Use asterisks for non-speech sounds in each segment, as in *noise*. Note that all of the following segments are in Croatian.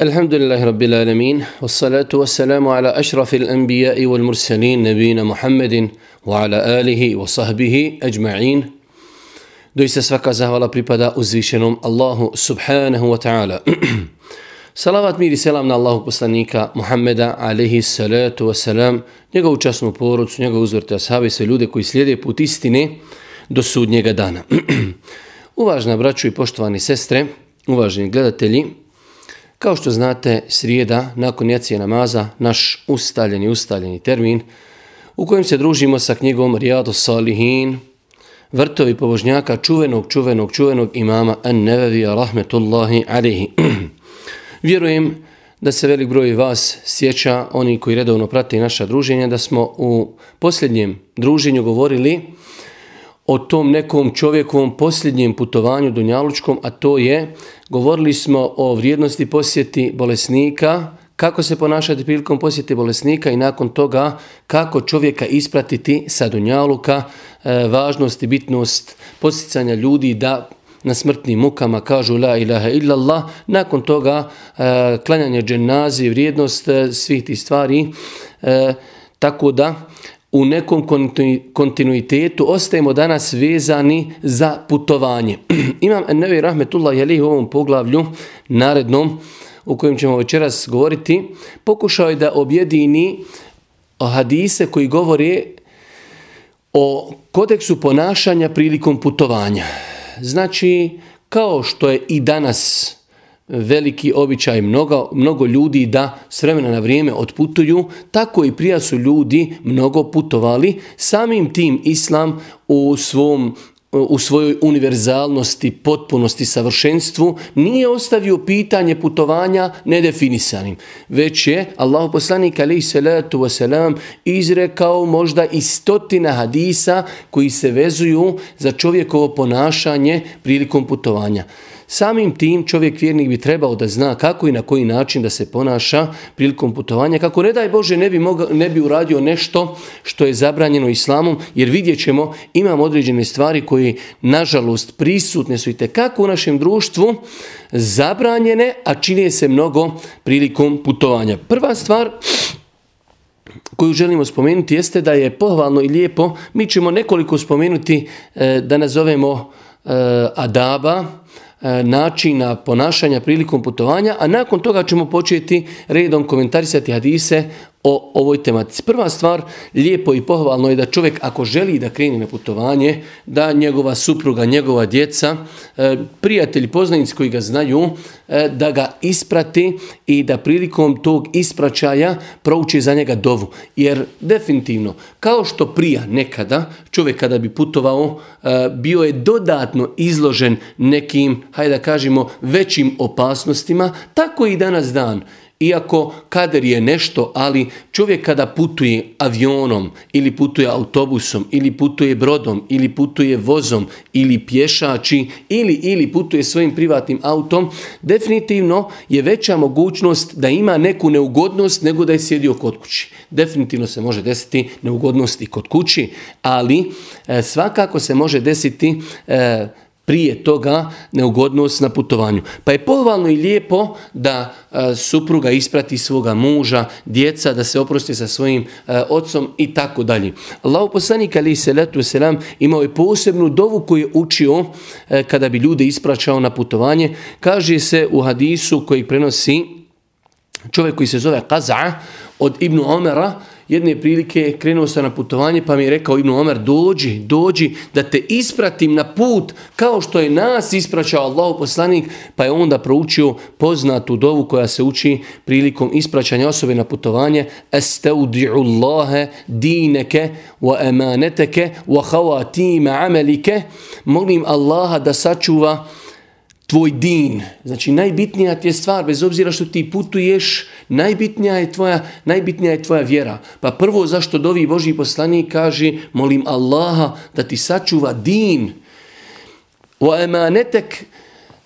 الحمد لله رب العالمين والصلاة والسلام على أشرف الأنبياء والمرسلين نبينا محمد وعلى آله وصحبه أجمعين Doista svaka zahvala pripada uzvišenom Allahu subhanahu wa ta'ala. *clears throat* Salavat mir i selam na Allahu poslanika Muhammeda alaihi salatu wa salam, njegovu časnu porodcu, njegovu uzvrte ashabi, sve ljude koji slijede put istine do sudnjega dana. *clears throat* Uvažna braću i poštovani sestre, uvaženi gledatelji, kao što znate, srijeda, nakon jacije namaza, naš ustaljeni, ustaljeni termin, u kojem se družimo sa knjigom Rijadu Salihin, vrtovi pobožnjaka čuvenog, čuvenog, čuvenog imama An-Nevevija rahmetullahi alihi. *clears throat* Vjerujem da se velik broj vas sjeća, oni koji redovno prate naša druženja, da smo u posljednjem druženju govorili o tom nekom čovjekovom posljednjem putovanju Dunjalučkom, a to je, govorili smo o vrijednosti posjeti bolesnika, kako se ponašati prilikom posjeti bolesnika i nakon toga kako čovjeka ispratiti sa Dunjaluka, e, važnost i bitnost posticanja ljudi da na smrtnim mukama kažu la ilaha illallah, nakon toga e, klanjanje dženazi, vrijednost e, svih tih stvari, tako da u nekom kontinuitetu ostajemo danas vezani za putovanje. *clears throat* Imam Nevi Rahmetullah Jalih u ovom poglavlju narednom u kojem ćemo večeras govoriti, pokušao je da objedini hadise koji govore o kodeksu ponašanja prilikom putovanja. Znači, kao što je i danas veliki običaj mnogo, mnogo ljudi da s vremena na vrijeme otputuju, tako i prija su ljudi mnogo putovali. Samim tim Islam u svom u svojoj univerzalnosti, potpunosti, savršenstvu, nije ostavio pitanje putovanja nedefinisanim. Već je Allah poslanik alaih salatu wasalam izrekao možda i stotina hadisa koji se vezuju za čovjekovo ponašanje prilikom putovanja. Samim tim čovjek vjernik bi trebao da zna kako i na koji način da se ponaša prilikom putovanja, kako ne daj Bože ne bi, mogao, ne bi uradio nešto što je zabranjeno islamom, jer vidjet ćemo imam određene stvari koje nažalost prisutne su i tekako u našem društvu zabranjene, a čine se mnogo prilikom putovanja. Prva stvar koju želimo spomenuti jeste da je pohvalno i lijepo, mi ćemo nekoliko spomenuti e, da nazovemo e, adaba, načina ponašanja prilikom putovanja, a nakon toga ćemo početi redom komentarisati hadise o ovoj tematici. Prva stvar, lijepo i pohvalno je da čovjek ako želi da krene na putovanje, da njegova supruga, njegova djeca, e, prijatelji, poznanici koji ga znaju, e, da ga isprati i da prilikom tog ispraćaja prouči za njega dovu. Jer definitivno, kao što prija nekada, čovjek kada bi putovao, e, bio je dodatno izložen nekim, hajde da kažemo, većim opasnostima, tako i danas dan. Iako kader je nešto, ali čovjek kada putuje avionom ili putuje autobusom ili putuje brodom ili putuje vozom ili pješači ili ili putuje svojim privatnim autom, definitivno je veća mogućnost da ima neku neugodnost nego da je sjedio kod kući. Definitivno se može desiti neugodnost i kod kući, ali e, svakako se može desiti e, prije toga neugodnost na putovanju. Pa je pohvalno i lijepo da e, supruga isprati svoga muža, djeca, da se oprosti sa svojim e, ocom i tako dalje. Allah poslanik ali se letu selam imao je posebnu dovu koju je učio e, kada bi ljude ispraćao na putovanje. Kaže se u hadisu koji prenosi čovjek koji se zove Qaza od Ibnu Omera, jedne prilike krenuo sam na putovanje pa mi je rekao Ibn Omer dođi, dođi da te ispratim na put kao što je nas ispraćao Allah poslanik. Pa je onda proučio poznatu dovu koja se uči prilikom ispraćanja osobe na putovanje. Estaudi'u Allahe dineke wa emaneteke wa hawatima amelike. Molim Allaha da sačuva tvoj din. Znači najbitnija ti je stvar, bez obzira što ti putuješ, najbitnija je tvoja, najbitnija je tvoja vjera. Pa prvo zašto dovi Boži poslanik kaže, molim Allaha da ti sačuva din. O emanetek,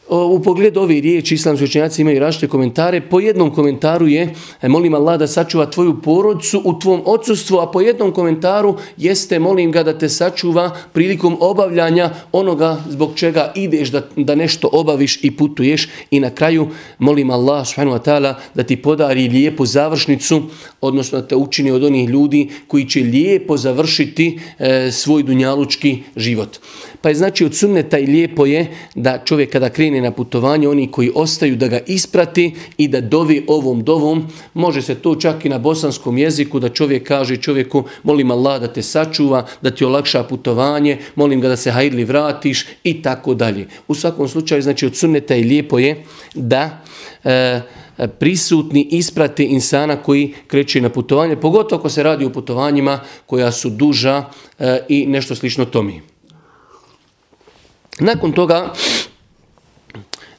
u pogledu ove riječi islamski učenjaci imaju različite komentare. Po jednom komentaru je e, molim Allah da sačuva tvoju porodcu u tvom odsustvu, a po jednom komentaru jeste molim ga da te sačuva prilikom obavljanja onoga zbog čega ideš da, da nešto obaviš i putuješ i na kraju molim Allah subhanahu wa ta'ala da ti podari lijepu završnicu, odnosno da te učini od onih ljudi koji će lijepo završiti e, svoj dunjalučki život. Pa je znači od sunneta i lijepo je da čovjek kada krene na putovanje, oni koji ostaju da ga isprati i da dovi ovom dovom, može se to čak i na bosanskom jeziku da čovjek kaže čovjeku molim Allah da te sačuva, da ti olakša putovanje, molim ga da se hajli vratiš i tako dalje. U svakom slučaju znači od sunneta i lijepo je da e, prisutni isprati insana koji kreće na putovanje, pogotovo ako se radi o putovanjima koja su duža e, i nešto slično tomi. Nakon toga,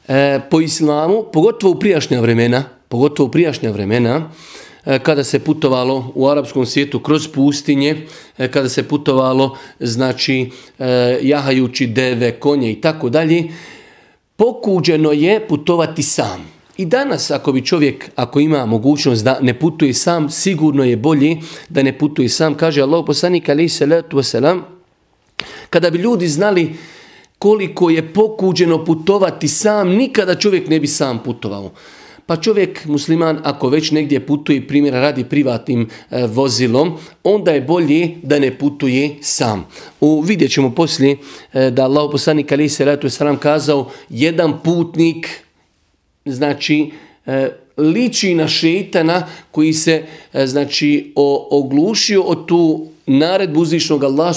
e, po islamu, pogotovo u prijašnja vremena, pogotovo u prijašnja vremena, e, kada se putovalo u arapskom svijetu kroz pustinje, e, kada se putovalo, znači, e, jahajući deve, konje i tako dalje, pokuđeno je putovati sam. I danas ako bi čovjek, ako ima mogućnost da ne putuje sam, sigurno je bolje da ne putuje sam. Kaže Allah poslanik alaih salatu wasalam, kada bi ljudi znali koliko je pokuđeno putovati sam, nikada čovjek ne bi sam putovao. Pa čovjek musliman ako već negdje putuje, primjera radi privatnim e, vozilom, onda je bolje da ne putuje sam. U, vidjet ćemo poslije e, da Allah poslanik ali se ratu sram kazao jedan putnik znači e, liči na šeitana koji se e, znači o, oglušio od tu naredbu uzvišnog Allah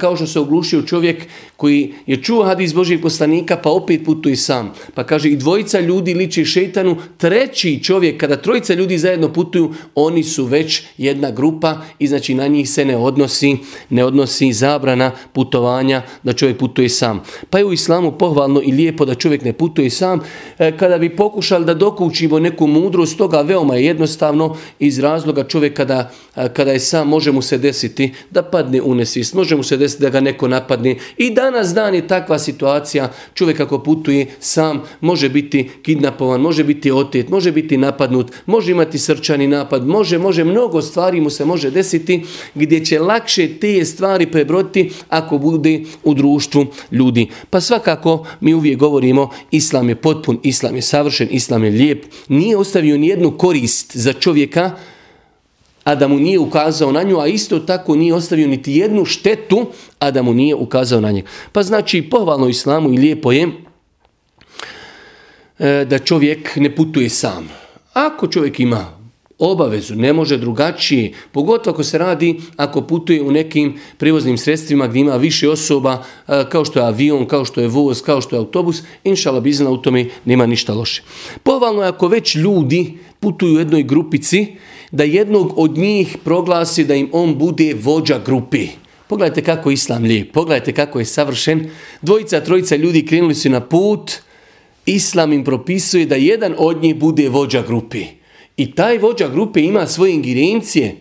kao što se oglušio čovjek koji je čuo hadis Božih poslanika pa opet putuje sam. Pa kaže i dvojica ljudi liči šeitanu, treći čovjek kada trojica ljudi zajedno putuju, oni su već jedna grupa i znači na njih se ne odnosi, ne odnosi zabrana putovanja da čovjek putuje sam. Pa je u islamu pohvalno i lijepo da čovjek ne putuje sam. E, kada bi pokušali da dokučimo neku mudrost, toga veoma je jednostavno iz razloga čovjek kada, e, kada je sam može mu se desiti da padne u nesvijest. Može mu se desiti da ga neko napadne. I danas dan je takva situacija. Čovjek ako putuje sam može biti kidnapovan, može biti otet, može biti napadnut, može imati srčani napad, može, može, mnogo stvari mu se može desiti gdje će lakše te stvari prebroditi ako bude u društvu ljudi. Pa svakako mi uvijek govorimo islam je potpun, islam je savršen, islam je lijep. Nije ostavio ni jednu korist za čovjeka, a da mu nije ukazao na nju, a isto tako nije ostavio niti jednu štetu, a da mu nije ukazao na njeg. Pa znači, pohvalno islamu i lijepo je e, da čovjek ne putuje sam. Ako čovjek ima obavezu, ne može drugačije, pogotovo ako se radi, ako putuje u nekim privoznim sredstvima gdje ima više osoba, e, kao što je avion, kao što je voz, kao što je autobus, inšala bizna u tome nema ništa loše. Pohvalno je ako već ljudi putuju u jednoj grupici, da jednog od njih proglasi da im on bude vođa grupi. Pogledajte kako je islam lijep, pogledajte kako je savršen. Dvojica, trojica ljudi krenuli su na put, islam im propisuje da jedan od njih bude vođa grupi. I taj vođa grupe ima svoje ingerencije.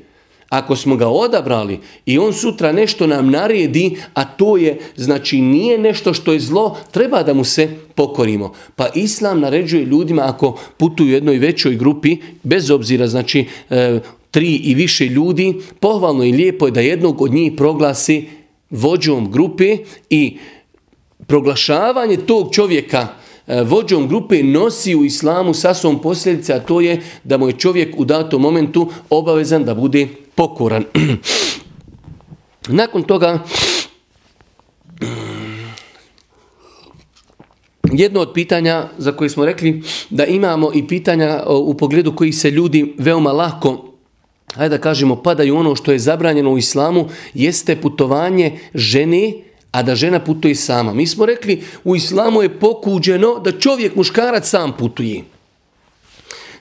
Ako smo ga odabrali i on sutra nešto nam naredi, a to je, znači nije nešto što je zlo, treba da mu se pokorimo. Pa Islam naređuje ljudima ako putuju u jednoj većoj grupi, bez obzira znači e, tri i više ljudi, pohvalno i lijepo je da jednog od njih proglasi vođom grupe i proglašavanje tog čovjeka vođom grupe nosi u islamu sa svom posljedice, a to je da mu je čovjek u datom momentu obavezan da bude pokoran. *clears throat* Nakon toga, *clears throat* jedno od pitanja za koje smo rekli da imamo i pitanja u pogledu koji se ljudi veoma lako hajde da kažemo, padaju ono što je zabranjeno u islamu, jeste putovanje žene a da žena putuje sama. Mi smo rekli, u islamu je pokuđeno da čovjek, muškarac sam putuje.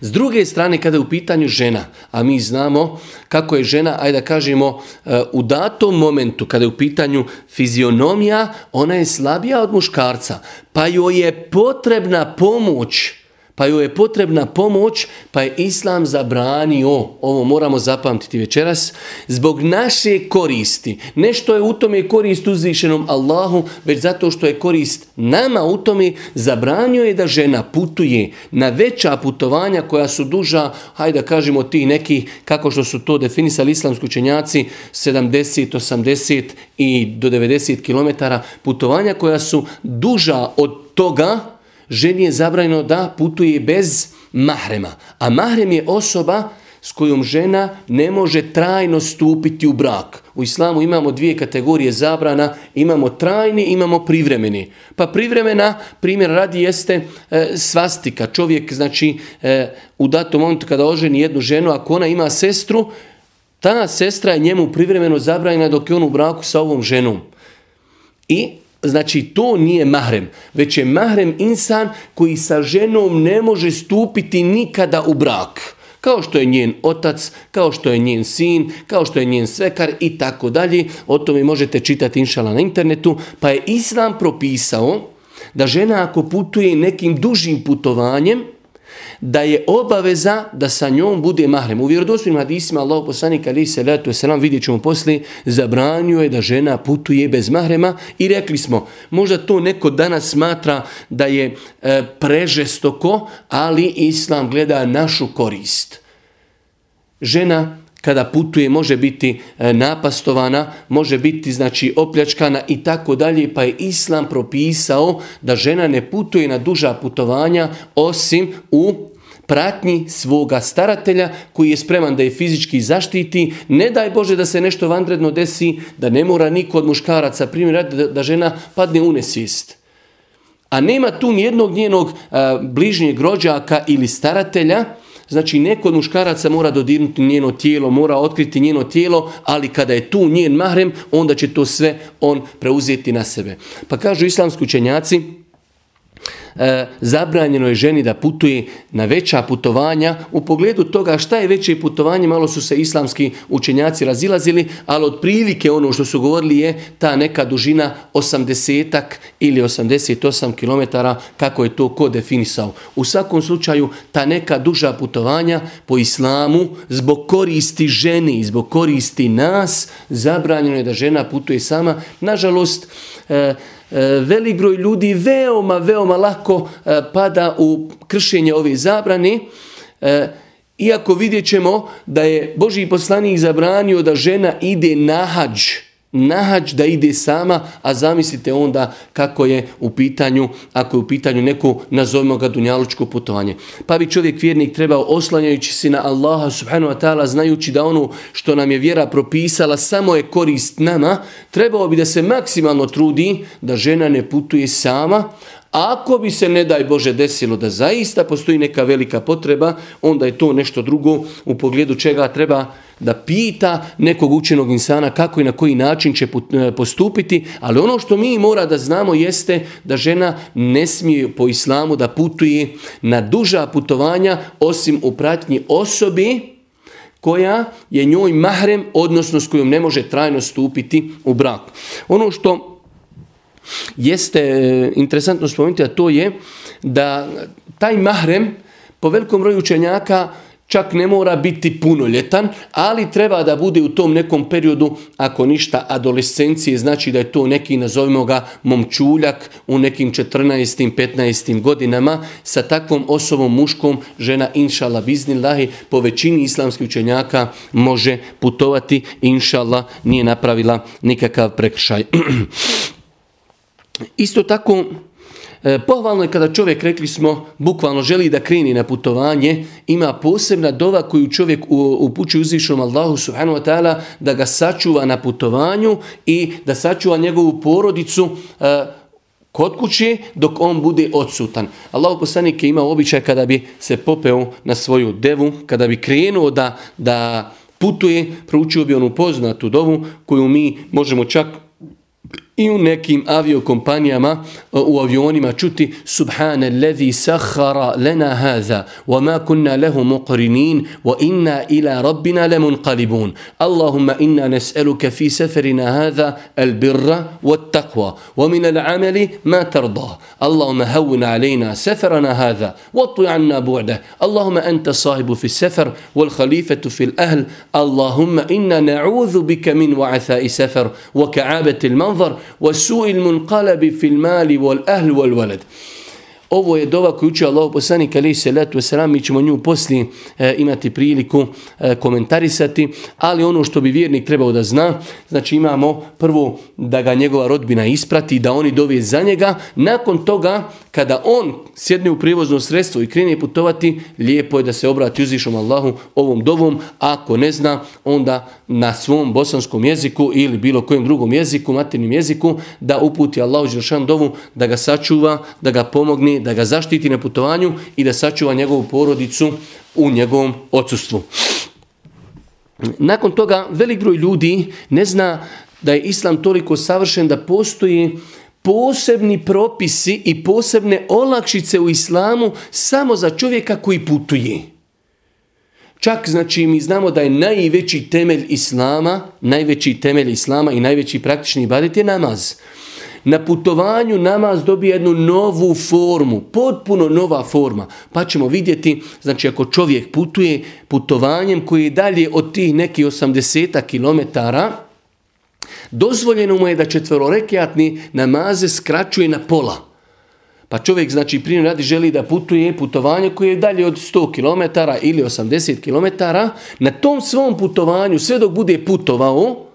S druge strane, kada je u pitanju žena, a mi znamo kako je žena, ajde da kažemo, e, u datom momentu, kada je u pitanju fizionomija, ona je slabija od muškarca, pa joj je potrebna pomoć pa joj je potrebna pomoć, pa je Islam zabranio, ovo moramo zapamtiti večeras, zbog naše koristi. Nešto je u tome korist uzvišenom Allahu, već zato što je korist nama u tome, zabranio je da žena putuje na veća putovanja koja su duža, hajde da kažemo ti neki, kako što su to definisali islamski učenjaci, 70, 80 i do 90 km putovanja koja su duža od toga, ženi je zabranjeno da putuje bez mahrema. A mahrem je osoba s kojom žena ne može trajno stupiti u brak. U islamu imamo dvije kategorije zabrana, imamo trajni, imamo privremeni. Pa privremena, primjer radi, jeste e, svastika. Čovjek, znači, e, u datom momentu kada oženi jednu ženu, ako ona ima sestru, ta sestra je njemu privremeno zabranjena dok je on u braku sa ovom ženom. I Znači to nije mahrem, već je mahrem insan koji sa ženom ne može stupiti nikada u brak. Kao što je njen otac, kao što je njen sin, kao što je njen svekar i tako dalje. O tome možete čitati inšala na internetu. Pa je Islam propisao da žena ako putuje nekim dužim putovanjem, da je obaveza da sa njom bude mahrem. U vjerodostojnim hadisima Allah poslanik ali se letu selam vidjet ćemo poslije zabranjuje da žena putuje bez mahrema i rekli smo možda to neko danas smatra da je e, prežestoko, ali islam gleda našu korist. Žena kada putuje može biti e, napastovana, može biti znači opljačkana i tako dalje, pa je islam propisao da žena ne putuje na duža putovanja osim u pratnji svoga staratelja koji je spreman da je fizički zaštiti. Ne daj Bože da se nešto vanredno desi, da ne mora niko od muškaraca primjer da, žena padne u nesvijest. A nema tu nijednog njenog a, bližnjeg rođaka ili staratelja, Znači, neko od muškaraca mora dodirnuti njeno tijelo, mora otkriti njeno tijelo, ali kada je tu njen mahrem, onda će to sve on preuzeti na sebe. Pa kažu islamski učenjaci, e, zabranjeno je ženi da putuje na veća putovanja. U pogledu toga šta je veće putovanje, malo su se islamski učenjaci razilazili, ali od prilike ono što su govorili je ta neka dužina 80 ili 88 km, kako je to ko definisao. U svakom slučaju, ta neka duža putovanja po islamu, zbog koristi ženi, zbog koristi nas, zabranjeno je da žena putuje sama. Nažalost, E, velik broj ljudi veoma, veoma lako e, pada u kršenje ove zabrane. E, iako vidjet ćemo da je Boži poslanik zabranio da žena ide na hađ nahađ da ide sama, a zamislite onda kako je u pitanju, ako je u pitanju neko, nazovimo ga dunjalučko putovanje. Pa bi čovjek vjernik trebao oslanjajući se na Allaha subhanahu wa ta'ala, znajući da ono što nam je vjera propisala samo je korist nama, trebao bi da se maksimalno trudi da žena ne putuje sama, ako bi se, ne daj Bože, desilo da zaista postoji neka velika potreba, onda je to nešto drugo u pogledu čega treba da pita nekog učenog insana kako i na koji način će e, postupiti, ali ono što mi mora da znamo jeste da žena ne smije po islamu da putuje na duža putovanja osim u pratnji osobi koja je njoj mahrem, odnosno s kojom ne može trajno stupiti u brak. Ono što jeste e, interesantno spomenuti, a to je da taj mahrem po velikom broju učenjaka čak ne mora biti punoljetan, ali treba da bude u tom nekom periodu, ako ništa, adolescencije, znači da je to neki, nazovimo ga, momčuljak u nekim 14. 15. godinama, sa takvom osobom muškom žena, inšala biznillahi, po većini islamskih učenjaka može putovati, inšala nije napravila nikakav prekršaj. *clears throat* Isto tako, pohvalno je kada čovjek, rekli smo, bukvalno želi da kreni na putovanje, ima posebna dova koju čovjek upućuje uzvišnom Allahu subhanahu wa ta'ala da ga sačuva na putovanju i da sačuva njegovu porodicu e, kod kuće dok on bude odsutan. Allah poslanik je imao običaj kada bi se popeo na svoju devu, kada bi krenuo da, da putuje, proučio bi onu poznatu dovu koju mi možemo čak i u nekim aviokompanijama u avionima čuti Subhana alladhi sahara lana hadha wa ma kunna lahu muqrinin wa inna ila rabbina lamunqalibun Allahumma inna nas'aluka fi safarina hadha albirra wattaqwa wa min al'amali ma tarda Allahumma hawwin علينا سفرنا هذا واطوي عنا بعده اللهم أنت الصاحب في السفر والخليفة في الأهل اللهم إنا نعوذ بك من وعثاء سفر وكعابة المنظر وسوء المنقلب في المال والأهل والولد Ovo je dova koju uči Allah poslanik alaih salatu wasalam, mi ćemo nju poslije e, imati priliku e, komentarisati, ali ono što bi vjernik trebao da zna, znači imamo prvo da ga njegova rodbina isprati, da oni dovije za njega, nakon toga kada on sjedne u prijevozno sredstvo i krene putovati, lijepo je da se obrati uzvišom Allahu ovom dovom, ako ne zna, onda na svom bosanskom jeziku ili bilo kojem drugom jeziku, maternim jeziku, da uputi Allahu Đelšan dovu, da ga sačuva, da ga pomogne, da ga zaštiti na putovanju i da sačuva njegovu porodicu u njegovom odsustvu. Nakon toga velik broj ljudi ne zna da je islam toliko savršen da postoji posebni propisi i posebne olakšice u islamu samo za čovjeka koji putuje. Čak znači mi znamo da je najveći temelj islama, najveći temelj islama i najveći praktični ibadet je namaz. Na putovanju namaz dobije jednu novu formu, potpuno nova forma. Pa ćemo vidjeti, znači ako čovjek putuje putovanjem koji je dalje od tih nekih 80 kilometara, Dozvoljeno mu je da četverorekjatni namaze skraćuje na pola. Pa čovjek, znači, primjer radi želi da putuje putovanje koje je dalje od 100 km ili 80 km. Na tom svom putovanju, sve dok bude putovao,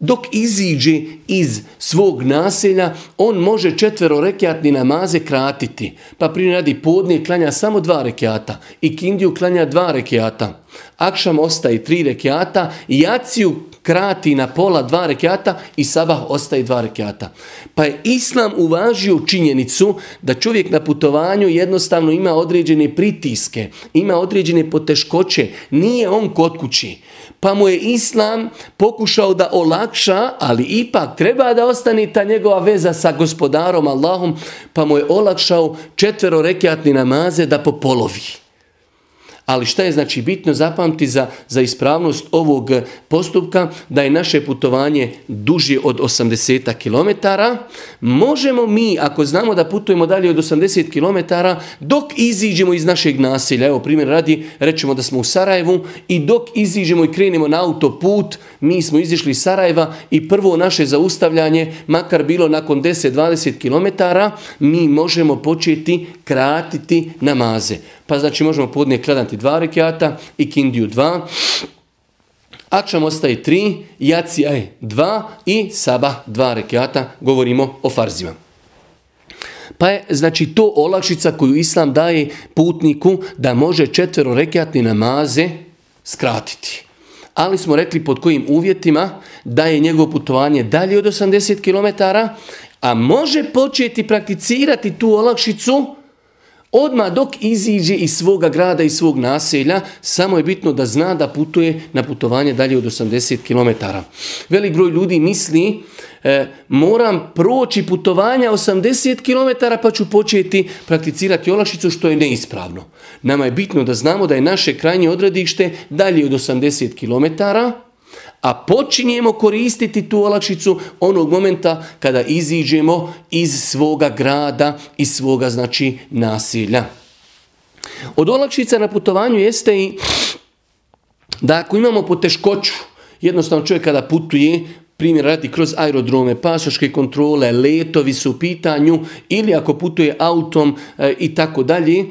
dok iziđe iz svog naselja, on može četvero rekiatni namaze kratiti. Pa primjer radi podnije klanja samo dva rekiata i kindiju klanja dva rekiata. Akšam ostaje tri rekiata i jaciju krati na pola dva rekiata i sabah ostaje dva rekiata. Pa je Islam uvažio činjenicu da čovjek na putovanju jednostavno ima određene pritiske, ima određene poteškoće, nije on kod kući. Pa mu je Islam pokušao da olakša, ali ipak treba da ostane ta njegova veza sa gospodarom Allahom, pa mu je olakšao četvero rekiatni namaze da popolovi. Ali šta je znači bitno zapamti za, za ispravnost ovog postupka, da je naše putovanje duže od 80 km, možemo mi, ako znamo da putujemo dalje od 80 km, dok iziđemo iz našeg nasilja, evo primjer radi, rećemo da smo u Sarajevu i dok iziđemo i krenemo na autoput, mi smo izišli iz Sarajeva i prvo naše zaustavljanje, makar bilo nakon 10-20 km, mi možemo početi kratiti namaze. Pa znači možemo podnije kladati dva rekiata i kindiju dva. Akšam ostaje tri, jacija je dva i saba dva rekiata. Govorimo o farzima. Pa je znači to olakšica koju Islam daje putniku da može četvero rekiatni namaze skratiti. Ali smo rekli pod kojim uvjetima da je njegovo putovanje dalje od 80 km, a može početi prakticirati tu olakšicu Odmah dok iziđe iz svoga grada i svog naselja, samo je bitno da zna da putuje na putovanje dalje od 80 km. Velik broj ljudi misli, e, moram proći putovanja 80 km pa ću početi prakticirati olakšicu što je neispravno. Nama je bitno da znamo da je naše krajnje odredište dalje od 80 km, a počinjemo koristiti tu olakšicu onog momenta kada iziđemo iz svoga grada, iz svoga znači nasilja. Od olakšica na putovanju jeste i da ako imamo poteškoću, jednostavno čovjek kada putuje, primjer radi kroz aerodrome, pasoške kontrole, letovi su u pitanju ili ako putuje autom e, i tako dalje,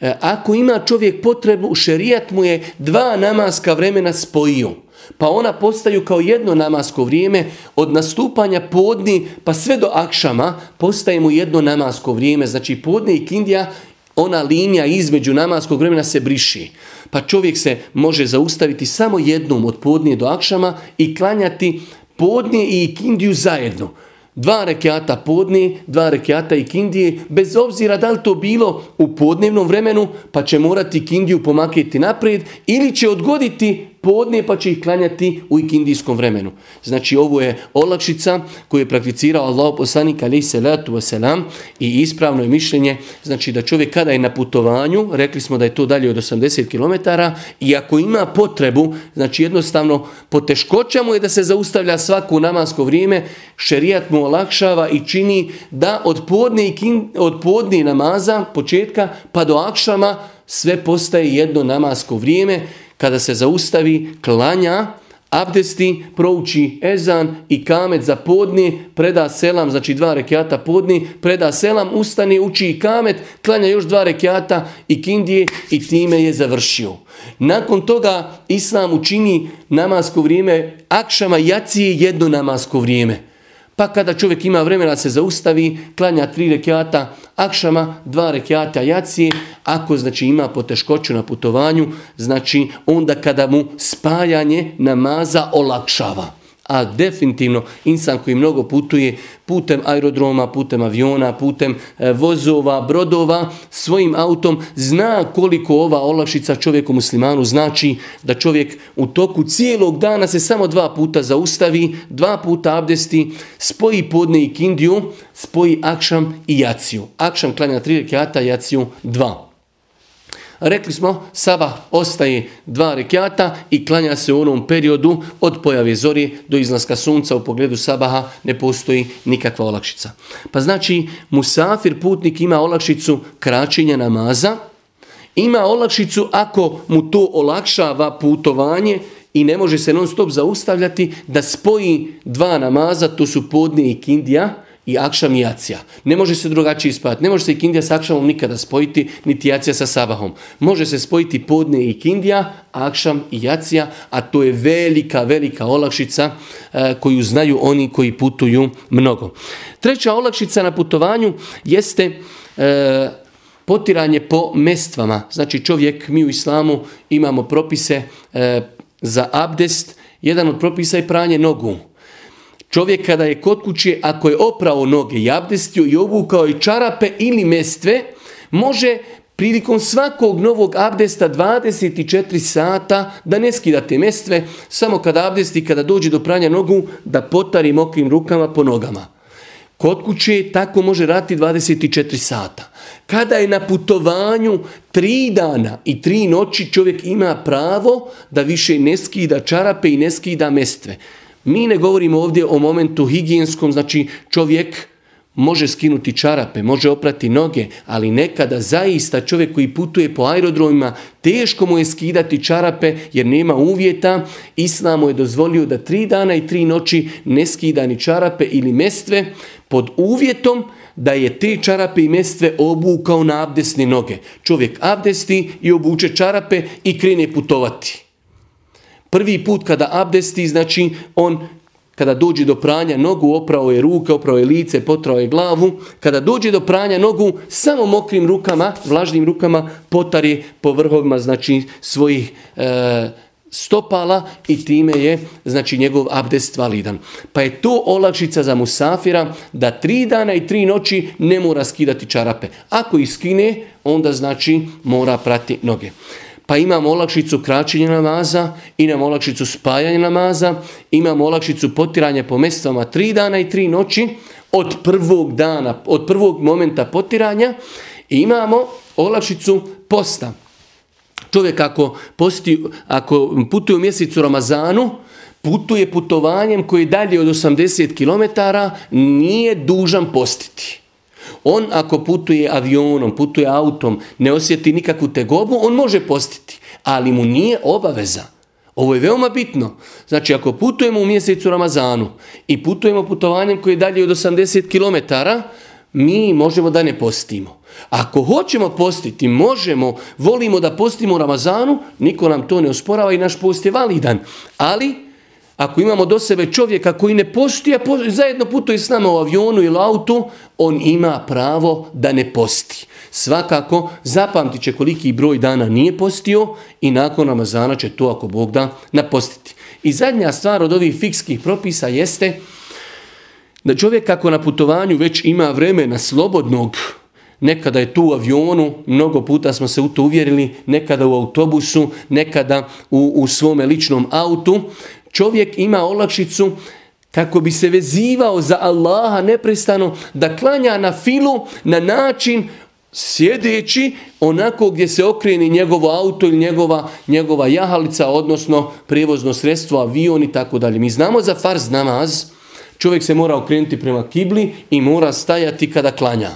e, ako ima čovjek potrebu, šerijat mu je dva namaska vremena spojio. Pa ona postaju kao jedno namasko vrijeme od nastupanja podni pa sve do akšama postaje mu jedno namasko vrijeme. Znači podne i kindija ona linija između namaskog vremena se briši. Pa čovjek se može zaustaviti samo jednom od podnije do akšama i klanjati podnije i kindiju zajedno. Dva rekiata podni, dva rekiata i kindije, bez obzira da li to bilo u podnevnom vremenu, pa će morati kindiju pomakiti naprijed, ili će odgoditi podne pa će ih klanjati u ikindijskom vremenu. Znači ovo je olakšica koju je prakticirao Allah poslanik ali se wasalam i ispravno je mišljenje znači da čovjek kada je na putovanju, rekli smo da je to dalje od 80 km i ako ima potrebu, znači jednostavno poteškoća mu je da se zaustavlja svako namasko vrijeme, šerijat mu olakšava i čini da od podne, od podne namaza, početka pa do akšama sve postaje jedno namasko vrijeme kada se zaustavi klanja, abdesti, prouči ezan i kamet za podni, preda selam, znači dva rekiata podni, preda selam, ustane, uči i kamet, klanja još dva rekiata i kindije i time je završio. Nakon toga Islam učini namasko vrijeme akšama jacije jedno namasko vrijeme. Pa kada čovjek ima vremena se zaustavi, klanja tri rekiata akšama, dva rekiata jacije, ako znači ima poteškoću na putovanju, znači onda kada mu spajanje namaza olakšava a definitivno insan koji mnogo putuje putem aerodroma, putem aviona, putem e, vozova, brodova, svojim autom, zna koliko ova olakšica čovjeku muslimanu znači da čovjek u toku cijelog dana se samo dva puta zaustavi, dva puta abdesti, spoji podne i kindiju, spoji akšam i jaciju. Akšam klanja tri rekiata, jaciju dva. Rekli smo, sabah ostaje dva rekiata i klanja se u onom periodu od pojave zori do izlaska sunca u pogledu sabaha ne postoji nikakva olakšica. Pa znači, musafir putnik ima olakšicu kraćenja namaza, ima olakšicu ako mu to olakšava putovanje i ne može se non stop zaustavljati da spoji dva namaza, to su podne i kindija, i akšam i jacija. Ne može se drugačije spavati. Ne može se i kindija s akšamom nikada spojiti, niti jacija sa sabahom. Može se spojiti podne i kindija, akšam i jacija, a to je velika, velika olakšica e, koju znaju oni koji putuju mnogo. Treća olakšica na putovanju jeste e, potiranje po mestvama. Znači čovjek, mi u islamu imamo propise e, za abdest, jedan od propisa je pranje nogu. Čovjek kada je kod kuće, ako je oprao noge i abdestio i obukao i čarape ili mestve, može prilikom svakog novog abdesta 24 sata da ne skidate mestve, samo kada abdesti, kada dođe do pranja nogu, da potari mokrim rukama po nogama. Kod kuće tako može raditi 24 sata. Kada je na putovanju tri dana i tri noći čovjek ima pravo da više ne skida čarape i ne skida mestve. Mi ne govorimo ovdje o momentu higijenskom, znači čovjek može skinuti čarape, može oprati noge, ali nekada zaista čovjek koji putuje po aerodromima, teško mu je skidati čarape jer nema uvjeta. Islam mu je dozvolio da tri dana i tri noći ne skida ni čarape ili mestve pod uvjetom da je te čarape i mestve obukao na abdesne noge. Čovjek abdesti i obuče čarape i krene putovati. Prvi put kada abdesti, znači on kada dođe do pranja nogu, oprao je ruke, oprao je lice, potrao je glavu. Kada dođe do pranja nogu, samo mokrim rukama, vlažnim rukama, potari po vrhovima znači, svojih e, stopala i time je znači njegov abdest validan. Pa je to olakšica za musafira da tri dana i tri noći ne mora skidati čarape. Ako ih skine, onda znači mora prati noge. Pa imamo olakšicu kraćenja namaza, imamo olakšicu spajanja namaza, imamo olakšicu potiranja po mestvama tri dana i tri noći od prvog dana, od prvog momenta potiranja i imamo olakšicu posta. Čovjek ako, posti, ako putuje u mjesecu Ramazanu, putuje putovanjem koji je dalje od 80 km, nije dužan postiti. On ako putuje avionom, putuje autom, ne osjeti nikakvu tegobu, on može postiti, ali mu nije obaveza. Ovo je veoma bitno. Znači, ako putujemo u mjesecu Ramazanu i putujemo putovanjem koje je dalje od 80 km, mi možemo da ne postimo. Ako hoćemo postiti, možemo, volimo da postimo u Ramazanu, niko nam to ne osporava i naš post je validan. Ali ako imamo do sebe čovjeka koji ne posti, a zajedno putuje s nama u avionu ili autu, on ima pravo da ne posti. Svakako, zapamtit će koliki broj dana nije postio i nakon Ramazana će to, ako Bog da, napostiti. I zadnja stvar od ovih fikskih propisa jeste da čovjek ako na putovanju već ima vremena slobodnog, nekada je tu u avionu, mnogo puta smo se u to uvjerili, nekada u autobusu, nekada u, u svome ličnom autu. Čovjek ima olakšicu kako bi se vezivao za Allaha neprestano da klanja na filu na način sjedeći onako gdje se okreni njegovo auto ili njegova, njegova jahalica, odnosno prijevozno sredstvo, avion i tako dalje. Mi znamo za farz namaz, čovjek se mora okrenuti prema kibli i mora stajati kada klanja.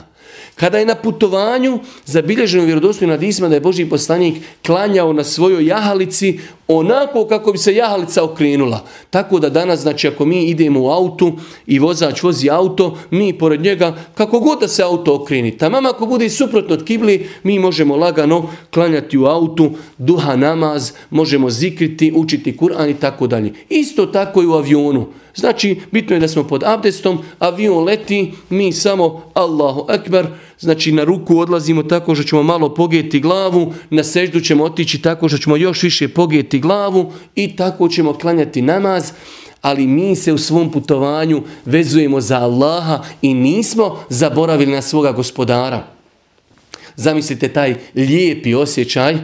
Kada je na putovanju zabilježeno vjerodostojno nad da je Boži poslanik klanjao na svojoj jahalici onako kako bi se jahalica okrenula. Tako da danas, znači ako mi idemo u autu i vozač vozi auto, mi pored njega, kako god da se auto okreni. Tamam ako bude suprotno od kibli, mi možemo lagano klanjati u autu, duha namaz, možemo zikriti, učiti Kur'an i tako dalje. Isto tako i u avionu. Znači, bitno je da smo pod abdestom, avion leti, mi samo Allahu Akbar, znači na ruku odlazimo tako što ćemo malo pogeti glavu, na seždu ćemo otići tako što ćemo još više pogeti glavu i tako ćemo klanjati namaz, ali mi se u svom putovanju vezujemo za Allaha i nismo zaboravili na svoga gospodara. Zamislite taj lijepi osjećaj,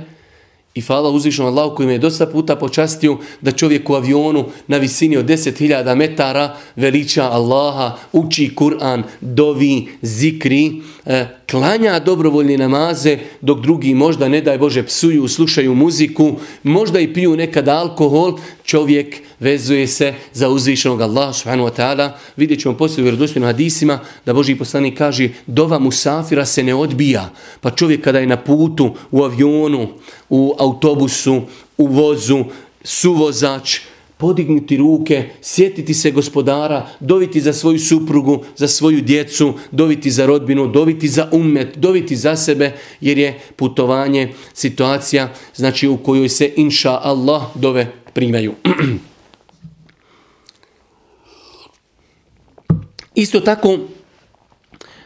i hvala uzvišnom Allahu koji me je dosta puta počastio da čovjek u avionu na visini od 10.000 metara veliča Allaha, uči Kur'an, dovi, zikri, klanja dobrovoljne namaze, dok drugi možda, ne daj Bože, psuju, slušaju muziku, možda i piju nekad alkohol, čovjek vezuje se za uzvišenog Allaha subhanahu wa ta'ala. Vidjet ćemo poslije u vjerodostojnim hadisima da Boži poslanik kaže dova musafira se ne odbija. Pa čovjek kada je na putu, u avionu, u autobusu, u vozu, suvozač, podignuti ruke, sjetiti se gospodara, doviti za svoju suprugu, za svoju djecu, doviti za rodbinu, doviti za umet, doviti za sebe, jer je putovanje situacija znači u kojoj se inša Allah dove primaju. *clears throat* Isto tako,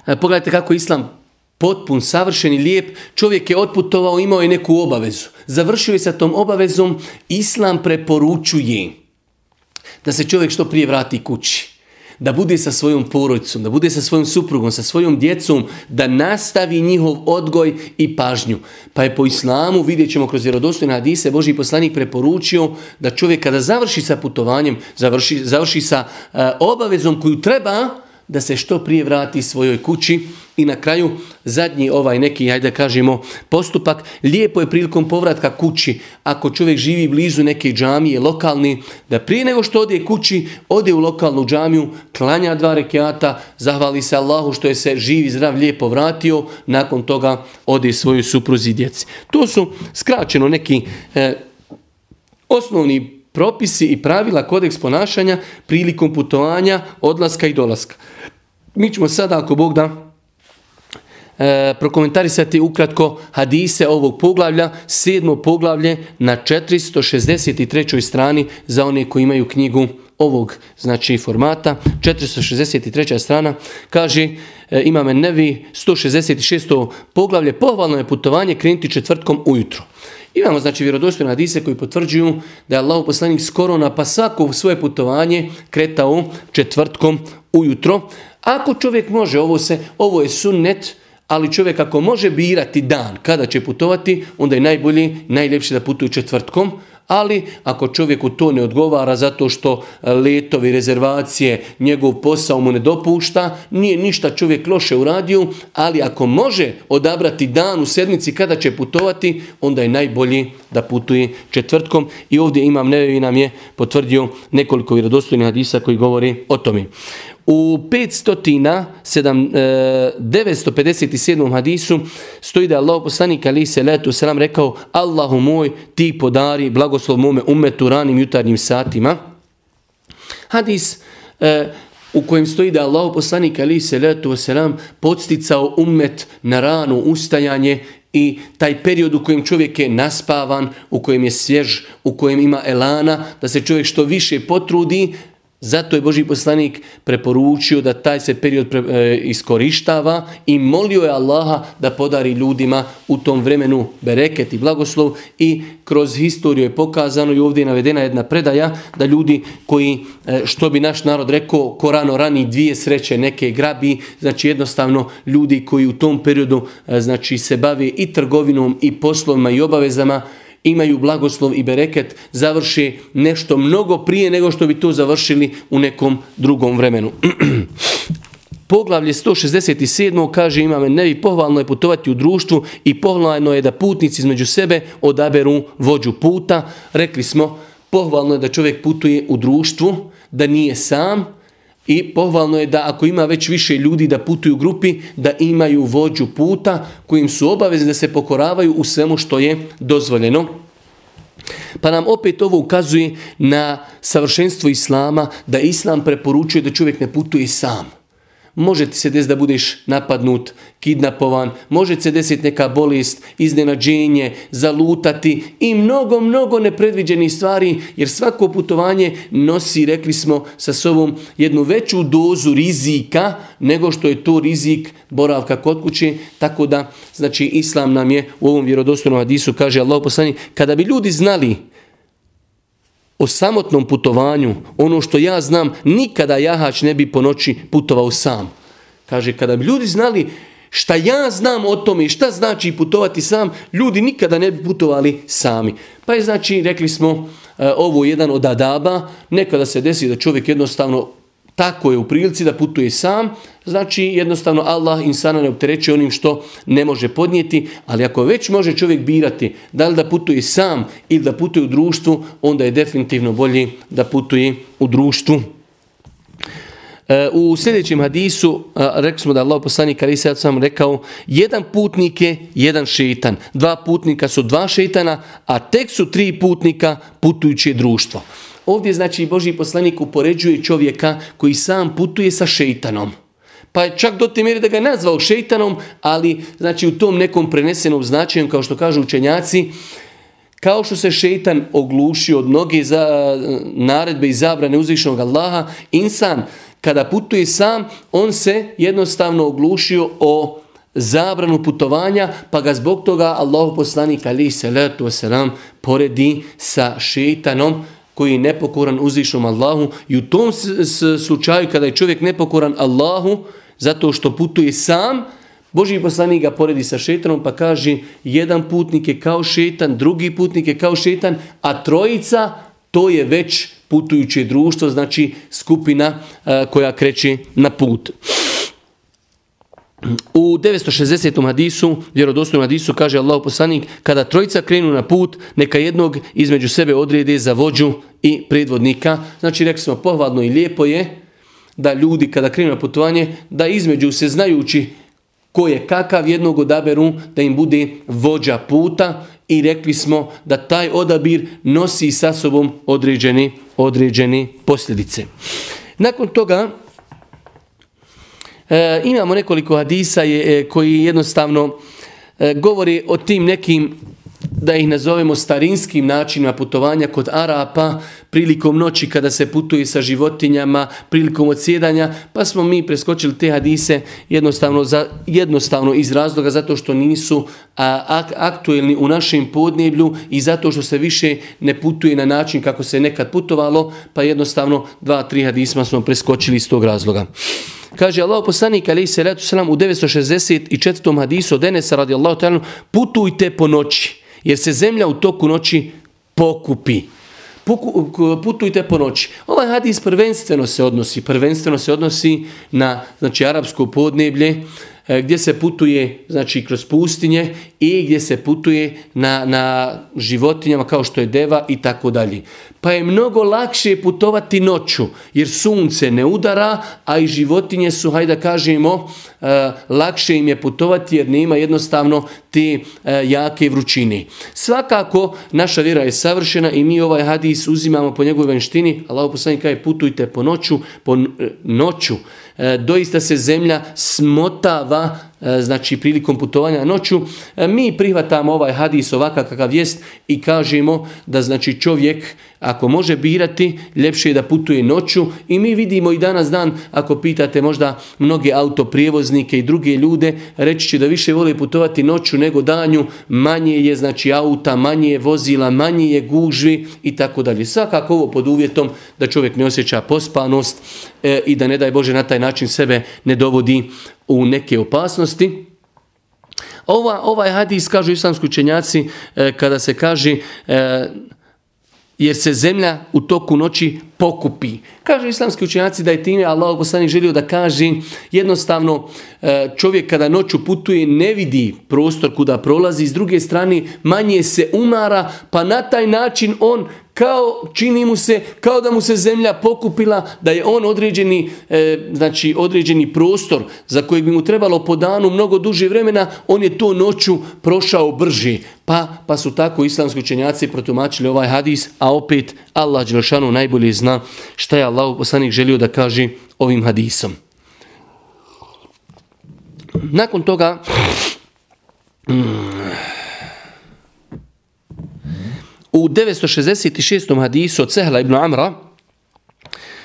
e, pogledajte kako Islam potpun, savršen i lijep, čovjek je otputovao, imao je neku obavezu. Završio je sa tom obavezom, Islam preporučuje da se čovjek što prije vrati kući. Da bude sa svojom porodicom, da bude sa svojom suprugom, sa svojom djecom, da nastavi njihov odgoj i pažnju. Pa je po islamu, vidjet ćemo kroz vjerodostojne hadise, Boži poslanik preporučio da čovjek kada završi sa putovanjem, završi, završi sa e, obavezom koju treba, da se što prije vrati svojoj kući i na kraju zadnji ovaj neki, hajde da kažemo, postupak. Lijepo je prilikom povratka kući, ako čovjek živi blizu neke džamije lokalni, da prije nego što ode kući, ode u lokalnu džamiju, klanja dva rekiata, zahvali se Allahu što je se živi, zdrav, lijepo vratio, nakon toga ode svojoj supruzi i djeci. To su skraćeno neki e, osnovni propisi i pravila kodeks ponašanja prilikom putovanja, odlaska i dolaska. Mi ćemo sada, ako Bog da, e, prokomentarisati ukratko hadise ovog poglavlja, sedmo poglavlje na 463. strani za one koji imaju knjigu ovog znači formata 463. strana kaže e, imame nevi 166. poglavlje pohvalno je putovanje krenuti četvrtkom ujutro Imamo znači vjerodostojne hadise koji potvrđuju da je Allah poslanik skoro na pa svako svoje putovanje kretao četvrtkom ujutro. Ako čovjek može, ovo, se, ovo je sunnet, ali čovjek ako može birati dan kada će putovati, onda je najbolji, najljepši da putuje četvrtkom, ali ako čovjeku to ne odgovara zato što e, letovi, rezervacije, njegov posao mu ne dopušta, nije ništa čovjek loše uradio, ali ako može odabrati dan u sedmici kada će putovati, onda je najbolji da putuje četvrtkom. I ovdje imam nevevi nam je potvrdio nekoliko vjerodostojnih hadisa koji govori o tome. U 557. E, hadisu stoji da je Allah poslanik ali se letu selam rekao Allahu moj ti podari blagoslov mome umetu ranim jutarnjim satima. Hadis e, u kojem stoji da je Allah poslanik ali se letu selam podsticao umet na ranu ustajanje i taj period u kojem čovjek je naspavan, u kojem je svjež, u kojem ima elana, da se čovjek što više potrudi Zato je Boži poslanik preporučio da taj se period pre, e, iskorištava i molio je Allaha da podari ljudima u tom vremenu bereket i blagoslov i kroz historiju je pokazano i ovdje je navedena jedna predaja da ljudi koji, e, što bi naš narod rekao, korano rani dvije sreće neke grabi, znači jednostavno ljudi koji u tom periodu e, znači se bave i trgovinom i poslovima i obavezama, imaju blagoslov i bereket, završi nešto mnogo prije nego što bi to završili u nekom drugom vremenu. *clears throat* Poglavlje 167. kaže imame nevi pohvalno je putovati u društvu i pohvalno je da putnici između sebe odaberu vođu puta. Rekli smo, pohvalno je da čovjek putuje u društvu, da nije sam, i pohvalno je da ako ima već više ljudi da putuju u grupi, da imaju vođu puta kojim su obavezni da se pokoravaju u svemu što je dozvoljeno. Pa nam opet ovo ukazuje na savršenstvo Islama, da Islam preporučuje da čovjek ne putuje sam. Može ti se desiti da budeš napadnut, kidnapovan, može se desiti neka bolest, iznenađenje, zalutati i mnogo, mnogo nepredviđenih stvari, jer svako putovanje nosi, rekli smo, sa sobom jednu veću dozu rizika nego što je to rizik boravka kod kuće, tako da, znači, Islam nam je u ovom vjerodostojnom hadisu, kaže Allah poslani, kada bi ljudi znali o samotnom putovanju, ono što ja znam, nikada jahač ne bi po noći putovao sam. Kaže, kada bi ljudi znali šta ja znam o tome i šta znači putovati sam, ljudi nikada ne bi putovali sami. Pa je znači, rekli smo, e, ovo je jedan od adaba, nekada se desi da čovjek jednostavno tako je u prilici da putuje sam, znači jednostavno Allah insana ne optereće onim što ne može podnijeti, ali ako već može čovjek birati da li da putuje sam ili da putuje u društvu, onda je definitivno bolji da putuje u društvu. E, u sljedećem hadisu rekli smo da Allah poslanik ali sad sam rekao jedan putnik je jedan šeitan, dva putnika su dva šeitana, a tek su tri putnika putujuće društvo. Ovdje znači Boži poslanik upoređuje čovjeka koji sam putuje sa šeitanom. Pa je čak do te mjere da ga je nazvao šeitanom, ali znači u tom nekom prenesenom značajem, kao što kažu učenjaci, kao što se šeitan oglušio od mnoge za, naredbe i zabrane uzvišenog Allaha, insan kada putuje sam, on se jednostavno oglušio o zabranu putovanja, pa ga zbog toga Allah poslanik ali se selam poredi sa šeitanom, koji je nepokoran uzvišnom Allahu i u tom slučaju kada je čovjek nepokoran Allahu zato što putuje sam, Boži poslanik ga poredi sa šetanom pa kaže jedan putnik je kao šetan, drugi putnik je kao šetan, a trojica to je već putujuće društvo, znači skupina koja kreće na put. U 960. hadisu, vjerodostojnom hadisu, kaže Allah poslanik, kada trojica krenu na put, neka jednog između sebe odrede za vođu i predvodnika. Znači, rekli smo, pohvalno i lijepo je da ljudi kada krenu na putovanje, da između se znajući ko je kakav jednog odaberu, da im bude vođa puta i rekli smo da taj odabir nosi sa sobom određene, određene posljedice. Nakon toga, E, imamo nekoliko hadisa e, koji jednostavno e, govori o tim nekim da ih nazovemo starinskim načinima putovanja kod Arapa, prilikom noći kada se putuje sa životinjama, prilikom odsjedanja, pa smo mi preskočili te hadise jednostavno, za, jednostavno iz razloga zato što nisu a, aktuelni u našem podneblju i zato što se više ne putuje na način kako se nekad putovalo, pa jednostavno dva, tri hadisma smo preskočili iz tog razloga. Kaže Allah poslanik ali se u 964. hadisu od Enesa radijallahu ta'ala putujte po noći jer se zemlja u toku noći pokupi. Putujte po noći. Ovaj hadis prvenstveno se odnosi, prvenstveno se odnosi na znači arapsko podneblje gdje se putuje znači kroz pustinje i gdje se putuje na, na životinjama kao što je deva i tako dalje. Pa je mnogo lakše putovati noću jer sunce ne udara, a i životinje su, hajde da kažemo, e, lakše im je putovati jer nema jednostavno te e, jake vrućine. Svakako, naša vjera je savršena i mi ovaj hadis uzimamo po njegovoj venštini. Allah poslanik kaže putujte po noću, po noću. E, doista se zemlja smotava znači prilikom putovanja noću. E, mi prihvatamo ovaj hadis ovakav kakav jest i kažemo da znači čovjek ako može birati, ljepše je da putuje noću i mi vidimo i danas dan, ako pitate možda mnoge autoprijevoznike i druge ljude, reći će da više vole putovati noću nego danju, manje je znači auta, manje je vozila, manje je gužvi i tako dalje. Svakako ovo pod uvjetom da čovjek ne osjeća pospanost e, i da ne daj Bože na taj način sebe ne dovodi u neke opasnosti. Ova, ovaj hadis, kažu islamski učenjaci, e, kada se kaže e, jer se zemlja u toku noći pokupi. Kažu islamski učenjaci da je time Allah poslanik želio da kaže jednostavno e, čovjek kada noću putuje ne vidi prostor kuda prolazi, s druge strane manje se umara, pa na taj način on kao čini mu se kao da mu se zemlja pokupila da je on određeni e, znači određeni prostor za kojeg bi mu trebalo po danu mnogo duže vremena on je to noću prošao brži pa, pa su tako islamski učenjaci protumačili ovaj hadis a opet Allah Đelšanu najbolje zna šta je Allah poslanik želio da kaže ovim hadisom nakon toga u 966. hadisu od Sehla ibn Amra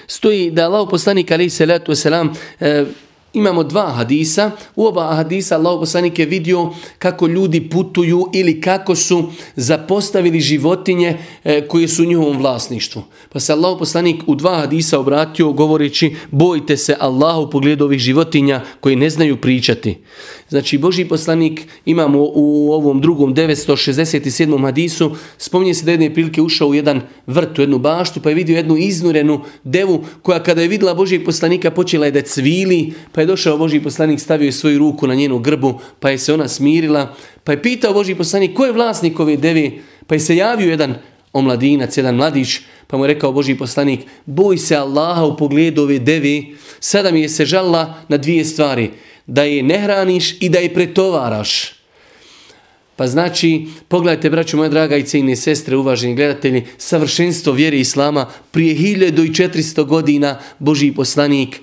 stoji da Allah poslanik alaih salatu wasalam imamo dva hadisa. U oba hadisa Allah poslanik je vidio kako ljudi putuju ili kako su zapostavili životinje e, koje su u njihovom vlasništvu. Pa se Allah poslanik u dva hadisa obratio govoreći bojite se Allahu u pogledu ovih životinja koji ne znaju pričati. Znači, Boži poslanik imamo u ovom drugom 967. hadisu, spominje se da jedne prilike ušao u jedan vrt, u jednu baštu, pa je vidio jednu iznurenu devu koja kada je vidjela Božijeg poslanika počela je da cvili, pa je došao Boži poslanik, stavio je svoju ruku na njenu grbu, pa je se ona smirila, pa je pitao Boži poslanik ko je vlasnik ove deve, pa je se javio jedan omladinac, jedan mladić, pa mu je rekao Boži poslanik, boj se Allaha u pogledu ove devi, sada mi je se žalila na dvije stvari – da je ne hraniš i da je pretovaraš. Pa znači, pogledajte, braću moja draga i cijene sestre, uvaženi gledatelji, savršenstvo vjere Islama prije 1400 godina Boži poslanik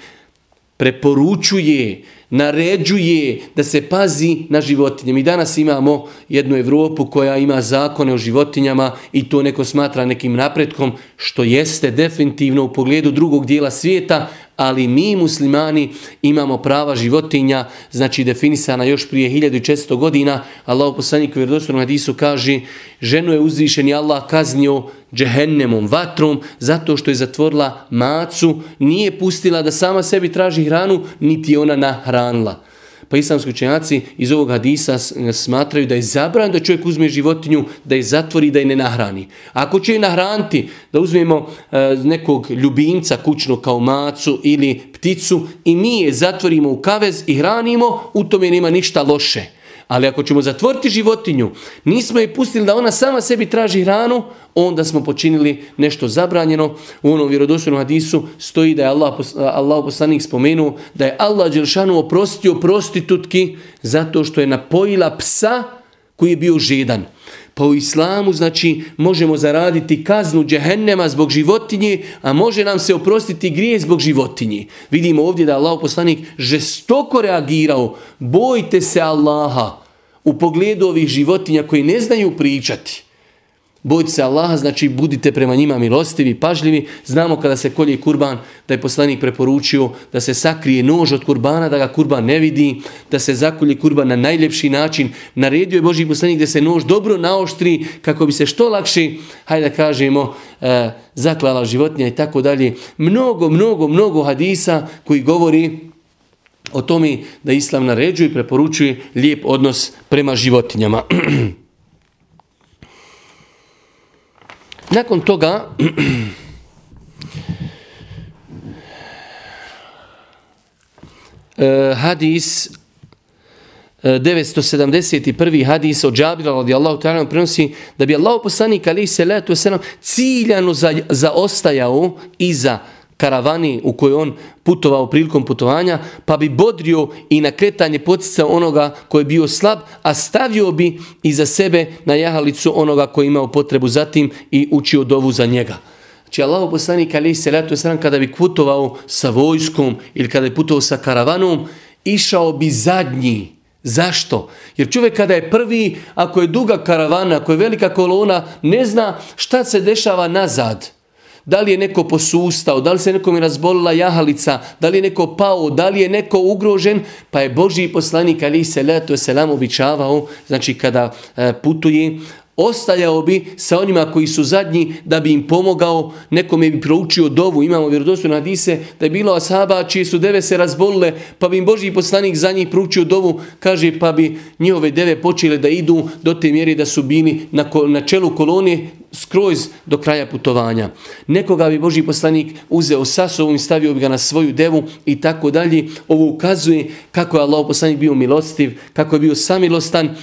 preporučuje, naređuje da se pazi na životinje. Mi danas imamo jednu Evropu koja ima zakone o životinjama i to neko smatra nekim napretkom, što jeste definitivno u pogledu drugog dijela svijeta, ali mi muslimani imamo prava životinja, znači definisana još prije 1400 godina. Allah poslanik u vjerodostojnom hadisu kaže ženu je uzvišeni Allah kaznio džehennemom, vatrom, zato što je zatvorila macu, nije pustila da sama sebi traži hranu, niti ona nahranila. Pa islamski učenjaci iz ovog hadisa smatraju da je zabran da čovjek uzme životinju, da je zatvori, da je ne nahrani. Ako će je nahraniti, da uzmemo e, nekog ljubimca kućnog kao macu ili pticu i mi je zatvorimo u kavez i hranimo, u tome nema ništa loše. Ali ako ćemo zatvoriti životinju, nismo je pustili da ona sama sebi traži hranu, onda smo počinili nešto zabranjeno. U onom vjerodostojnom hadisu stoji da je Allah, Allah poslanik spomenuo da je Allah Đelšanu oprostio prostitutki zato što je napojila psa koji je bio žedan. Pa u islamu znači možemo zaraditi kaznu džehennema zbog životinje, a može nam se oprostiti grije zbog životinje. Vidimo ovdje da Allah poslanik žestoko reagirao. Bojte se Allaha u pogledu ovih životinja koji ne znaju pričati. Bojte se Allaha, znači budite prema njima milostivi, pažljivi. Znamo kada se kolje kurban, da je poslanik preporučio da se sakrije nož od kurbana, da ga kurban ne vidi, da se zakolje kurban na najljepši način. Naredio je Boži poslanik da se nož dobro naoštri kako bi se što lakše, hajde da kažemo, e, zaklala životinja i tako dalje. Mnogo, mnogo, mnogo hadisa koji govori o tome da Islam naređuje i preporučuje lijep odnos prema životinjama. *clears throat* Nakon toga uh, *clears throat* hadis 971. E, hadis od Džabira radijallahu ta'ala prenosi da bi Allah poslanik alaihi salatu wasalam ciljano za, zaostajao iza karavani u kojoj on putovao prilikom putovanja, pa bi bodrio i na kretanje poticao onoga koji je bio slab, a stavio bi iza sebe na jahalicu onoga koji je imao potrebu za tim i učio dovu za njega. Znači Allah poslanik alaih salatu wasalam kada bi putovao sa vojskom ili kada bi putovao sa karavanom, išao bi zadnji Zašto? Jer čovjek kada je prvi, ako je duga karavana, ako je velika kolona, ne zna šta se dešava nazad. Da li je neko posustao, da li se nekom razbolila jahalica, da li je neko pao, da li je neko ugrožen, pa je Boži poslanik ali se leto selam običavao, znači kada e, putuje, ostajao bi sa onima koji su zadnji da bi im pomogao, nekome bi proučio dovu, imamo vjerodostojno hadise da je bilo asaba čije su deve se razbolile, pa bi im Boži poslanik za njih proučio dovu, kaže pa bi njihove deve počele da idu do te mjere da su bili na, na čelu kolonije skroz do kraja putovanja. Nekoga bi Boži poslanik uzeo sa sobom i stavio bi ga na svoju devu i tako dalje. Ovo ukazuje kako je Allah poslanik bio milostiv, kako je bio samilostan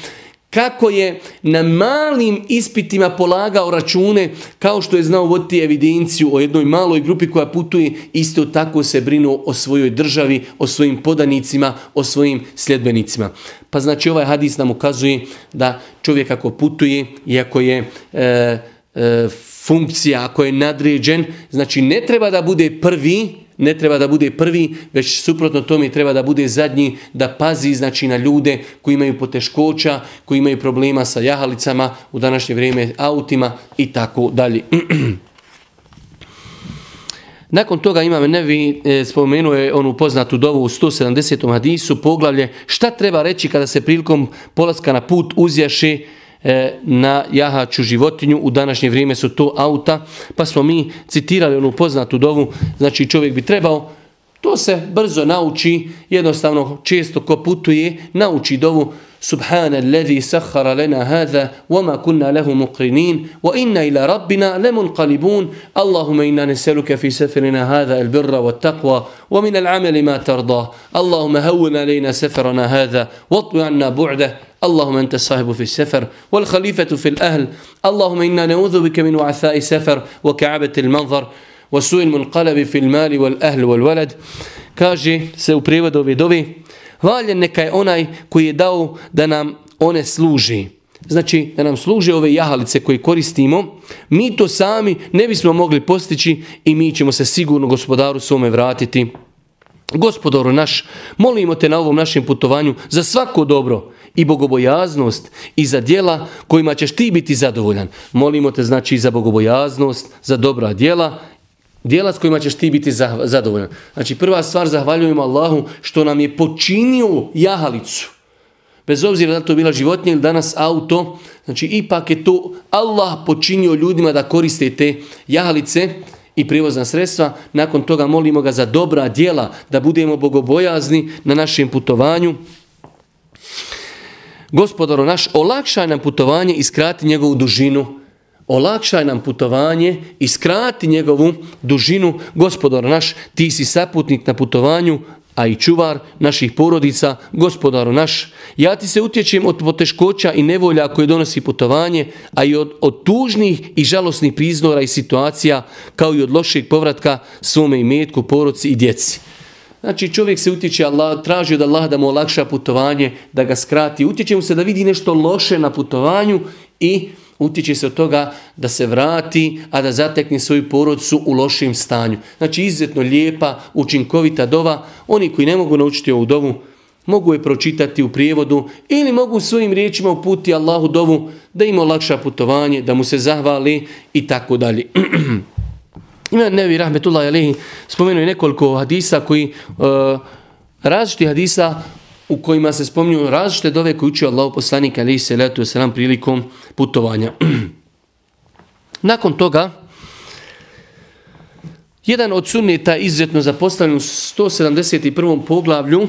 kako je na malim ispitima polagao račune, kao što je znao voditi evidenciju o jednoj maloj grupi koja putuje, isto tako se brinu o svojoj državi, o svojim podanicima, o svojim sljedbenicima. Pa znači ovaj hadis nam ukazuje da čovjek ako putuje, iako je e, e, funkcija, ako je nadređen, znači ne treba da bude prvi, ne treba da bude prvi, već suprotno tome treba da bude zadnji, da pazi znači na ljude koji imaju poteškoća, koji imaju problema sa jahalicama, u današnje vrijeme autima i tako dalje. *clears throat* Nakon toga imam Nevi e, spomenuo je onu poznatu dovu u 170. hadisu, poglavlje šta treba reći kada se prilikom polaska na put uzjaši E, na jahaču životinju, u današnje vrijeme su to auta, pa smo mi citirali onu poznatu dovu, znači čovjek bi trebao to se brzo nauči, jednostavno često ko putuje, nauči dovu. Subhana allazi sahhara lana hadha wama kunna lahu muqrinin wa inna ila rabbina lamunqalibun. Allahumma inna nas'aluka fi safarina hadha albirra wattaqwa wa min al'amali ma tarda. Allahumma hawwin alayna safarana hadha wa anna bu'dahu اللهم أنت الصاحب في السفر والخليفة في الأهل اللهم إنا نعوذ بك من وعثاء سفر وكعبة المنظر وسوء المنقلب في المال والأهل والولد كاجي سيو بريودو دوvi Hvaljen neka je onaj koji je dao da nam one služi. Znači da nam služe ove jahalice koje koristimo. Mi to sami ne bismo mogli postići i mi ćemo se sigurno gospodaru svome vratiti. Gospodaru naš, molimo te na ovom našem putovanju za svako dobro i bogobojaznost i za djela kojima ćeš ti biti zadovoljan. Molimo te znači za bogobojaznost, za dobra djela Dijela s kojima ćeš ti biti zadovoljan. Znači prva stvar zahvaljujemo Allahu što nam je počinio jahalicu. Bez obzira da to bila životinja ili danas auto, znači ipak je to Allah počinio ljudima da koriste te jahalice i prijevozna sredstva. Nakon toga molimo ga za dobra djela, da budemo bogobojazni na našem putovanju. Gospodaro naš, olakšaj nam putovanje i skrati njegovu dužinu olakšaj nam putovanje i skrati njegovu dužinu. Gospodar naš, ti si saputnik na putovanju, a i čuvar naših porodica, gospodaru naš. Ja ti se utječem od poteškoća i nevolja koje donosi putovanje, a i od, od tužnih i žalosnih priznora i situacija, kao i od lošeg povratka svome imetku, porodci i djeci. Znači čovjek se utječe, Allah, traži od Allah da mu olakša putovanje, da ga skrati. Utječe mu se da vidi nešto loše na putovanju i utječe se od toga da se vrati, a da zatekne svoju porodcu u lošim stanju. Znači izuzetno lijepa, učinkovita dova. Oni koji ne mogu naučiti ovu dovu, mogu je pročitati u prijevodu ili mogu svojim riječima uputi Allahu dovu da im olakša putovanje, da mu se zahvali i tako dalje. *clears throat* Ima Nevi Rahmetullah Alehi spomenuo nekoliko hadisa koji različiti hadisa u kojima se spominju različite dove koje učio Allah poslanik ali se letu se nam prilikom putovanja. *clears throat* Nakon toga, jedan od sunneta izuzetno zapostavljen u 171. poglavlju,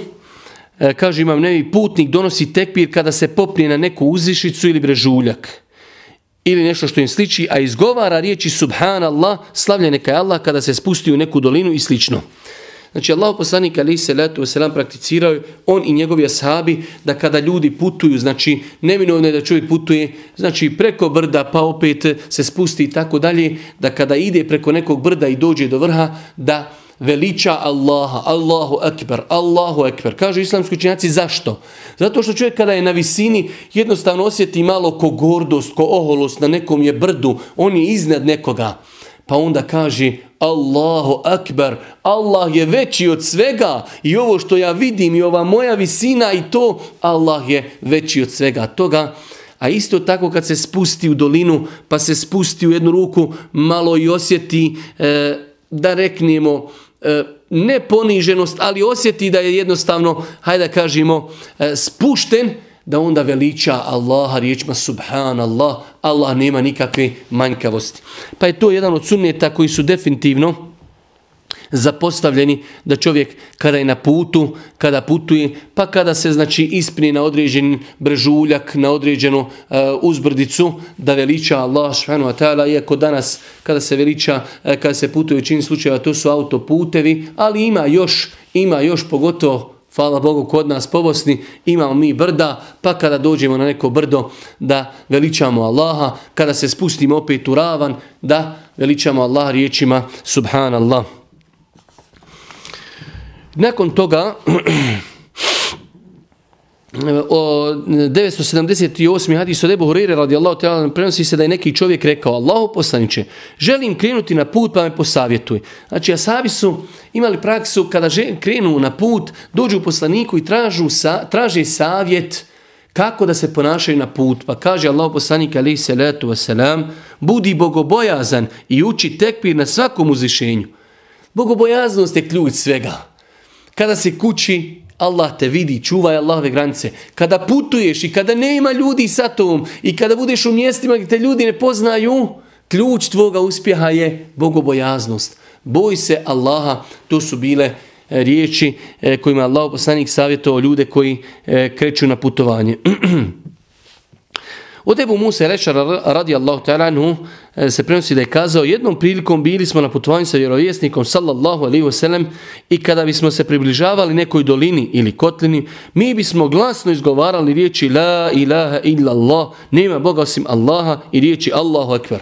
e, kaže imam nevi putnik donosi tekbir kada se popne na neku uzvišicu ili brežuljak ili nešto što im sliči, a izgovara riječi subhanallah, slavljen neka je Allah kada se spusti u neku dolinu i slično. Znači Allah poslanik ali se letu selam prakticirao on i njegovi ashabi da kada ljudi putuju, znači neminovno je da čovjek putuje, znači preko brda pa opet se spusti i tako dalje, da kada ide preko nekog brda i dođe do vrha da veliča Allaha, Allahu ekber, Allahu ekber. Kažu islamski učenjaci zašto? Zato što čovjek kada je na visini jednostavno osjeti malo ko gordost, ko oholost na nekom je brdu, on je iznad nekoga. pa onda kaže Allahu akbar, Allah je veći od svega i ovo što ja vidim i ova moja visina i to, Allah je veći od svega toga. A isto tako kad se spusti u dolinu, pa se spusti u jednu ruku, malo i osjeti, e, da reknemo, ne poniženost, ali osjeti da je jednostavno, hajde da kažemo, e, spušten, da onda veliča Allaha riječima subhanallah, Allah nema nikakve manjkavosti. Pa je to jedan od sunneta koji su definitivno zapostavljeni da čovjek kada je na putu, kada putuje, pa kada se znači ispni na određen brežuljak, na određenu uh, uzbrdicu, da veliča Allah subhanahu wa ta'ala, iako danas kada se veliča, uh, kada se putuje u čini slučajeva, to su autoputevi, ali ima još, ima još pogotovo Hvala Bogu, kod nas po Bosni imamo mi brda, pa kada dođemo na neko brdo da veličamo Allaha, kada se spustimo opet u ravan da veličamo Allaha riječima Subhanallah. Nakon toga, *clears throat* o 978. hadis od Ebu Hurire radijallahu ta'ala prenosi se da je neki čovjek rekao Allahu poslaniče, želim krenuti na put pa me posavjetuj. Znači, asabi su imali praksu kada krenu na put, dođu u poslaniku i tražu sa, traže savjet kako da se ponašaju na put. Pa kaže Allah poslanik alaihi salatu wasalam, budi bogobojazan i uči tekbir na svakom uzvišenju. Bogobojaznost je ključ svega. Kada se kući, Allah te vidi, čuvaj Allahove granice. Kada putuješ i kada nema ljudi sa tobom i kada budeš u mjestima gdje te ljudi ne poznaju, ključ tvoga uspjeha je bogobojaznost. Boj se Allaha, to su bile e, riječi e, kojima Allah poslanik savjetovao ljude koji e, kreću na putovanje. *clears throat* Od Ebu Musa Rešara radi Allahu ta'ala e, se prenosi da je kazao jednom prilikom bili smo na putovanju sa vjerovjesnikom sallallahu alaihi wasallam i kada bismo se približavali nekoj dolini ili kotlini mi bismo glasno izgovarali riječi la ilaha illa Allah nema Boga osim Allaha i riječi Allahu akbar.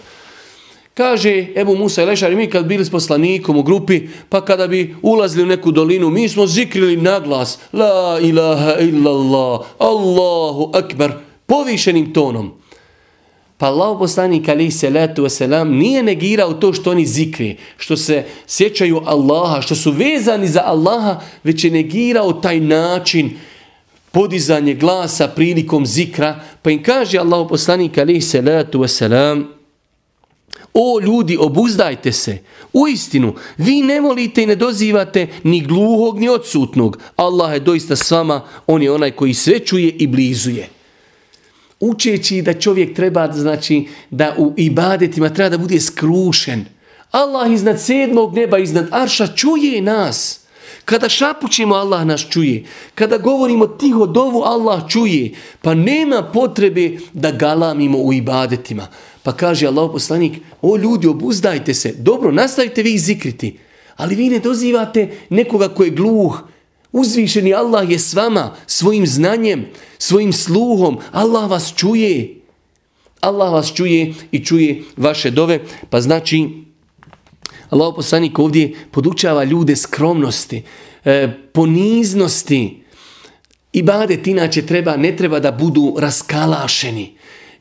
Kaže Ebu Musa Lešar, mi kad bili s poslanikom u grupi, pa kada bi ulazili u neku dolinu, mi smo zikrili naglas, la ilaha illallah, Allahu akbar, povišenim tonom. Pa Allah poslanik alaih salatu wasalam nije negirao to što oni zikri, što se sjećaju Allaha, što su vezani za Allaha, već je negirao taj način podizanje glasa prilikom zikra. Pa im kaže Allah poslanik alaih salatu wasalam, O ljudi, obuzdajte se. U istinu, vi ne volite i ne dozivate ni gluhog ni odsutnog. Allah je doista s vama, on je onaj koji sve čuje i blizuje učeći da čovjek treba, znači, da u ibadetima treba da bude skrušen. Allah iznad sedmog neba, iznad arša čuje nas. Kada šapućemo, Allah nas čuje. Kada govorimo tiho dovu, Allah čuje. Pa nema potrebe da galamimo u ibadetima. Pa kaže Allah poslanik, o ljudi, obuzdajte se. Dobro, nastavite vi zikriti. Ali vi ne dozivate nekoga ko je gluh, Uzvišeni Allah je s vama, svojim znanjem, svojim sluhom. Allah vas čuje. Allah vas čuje i čuje vaše dove. Pa znači, Allah poslanik ovdje podučava ljude skromnosti, e, poniznosti. Ibadet inače treba, ne treba da budu raskalašeni.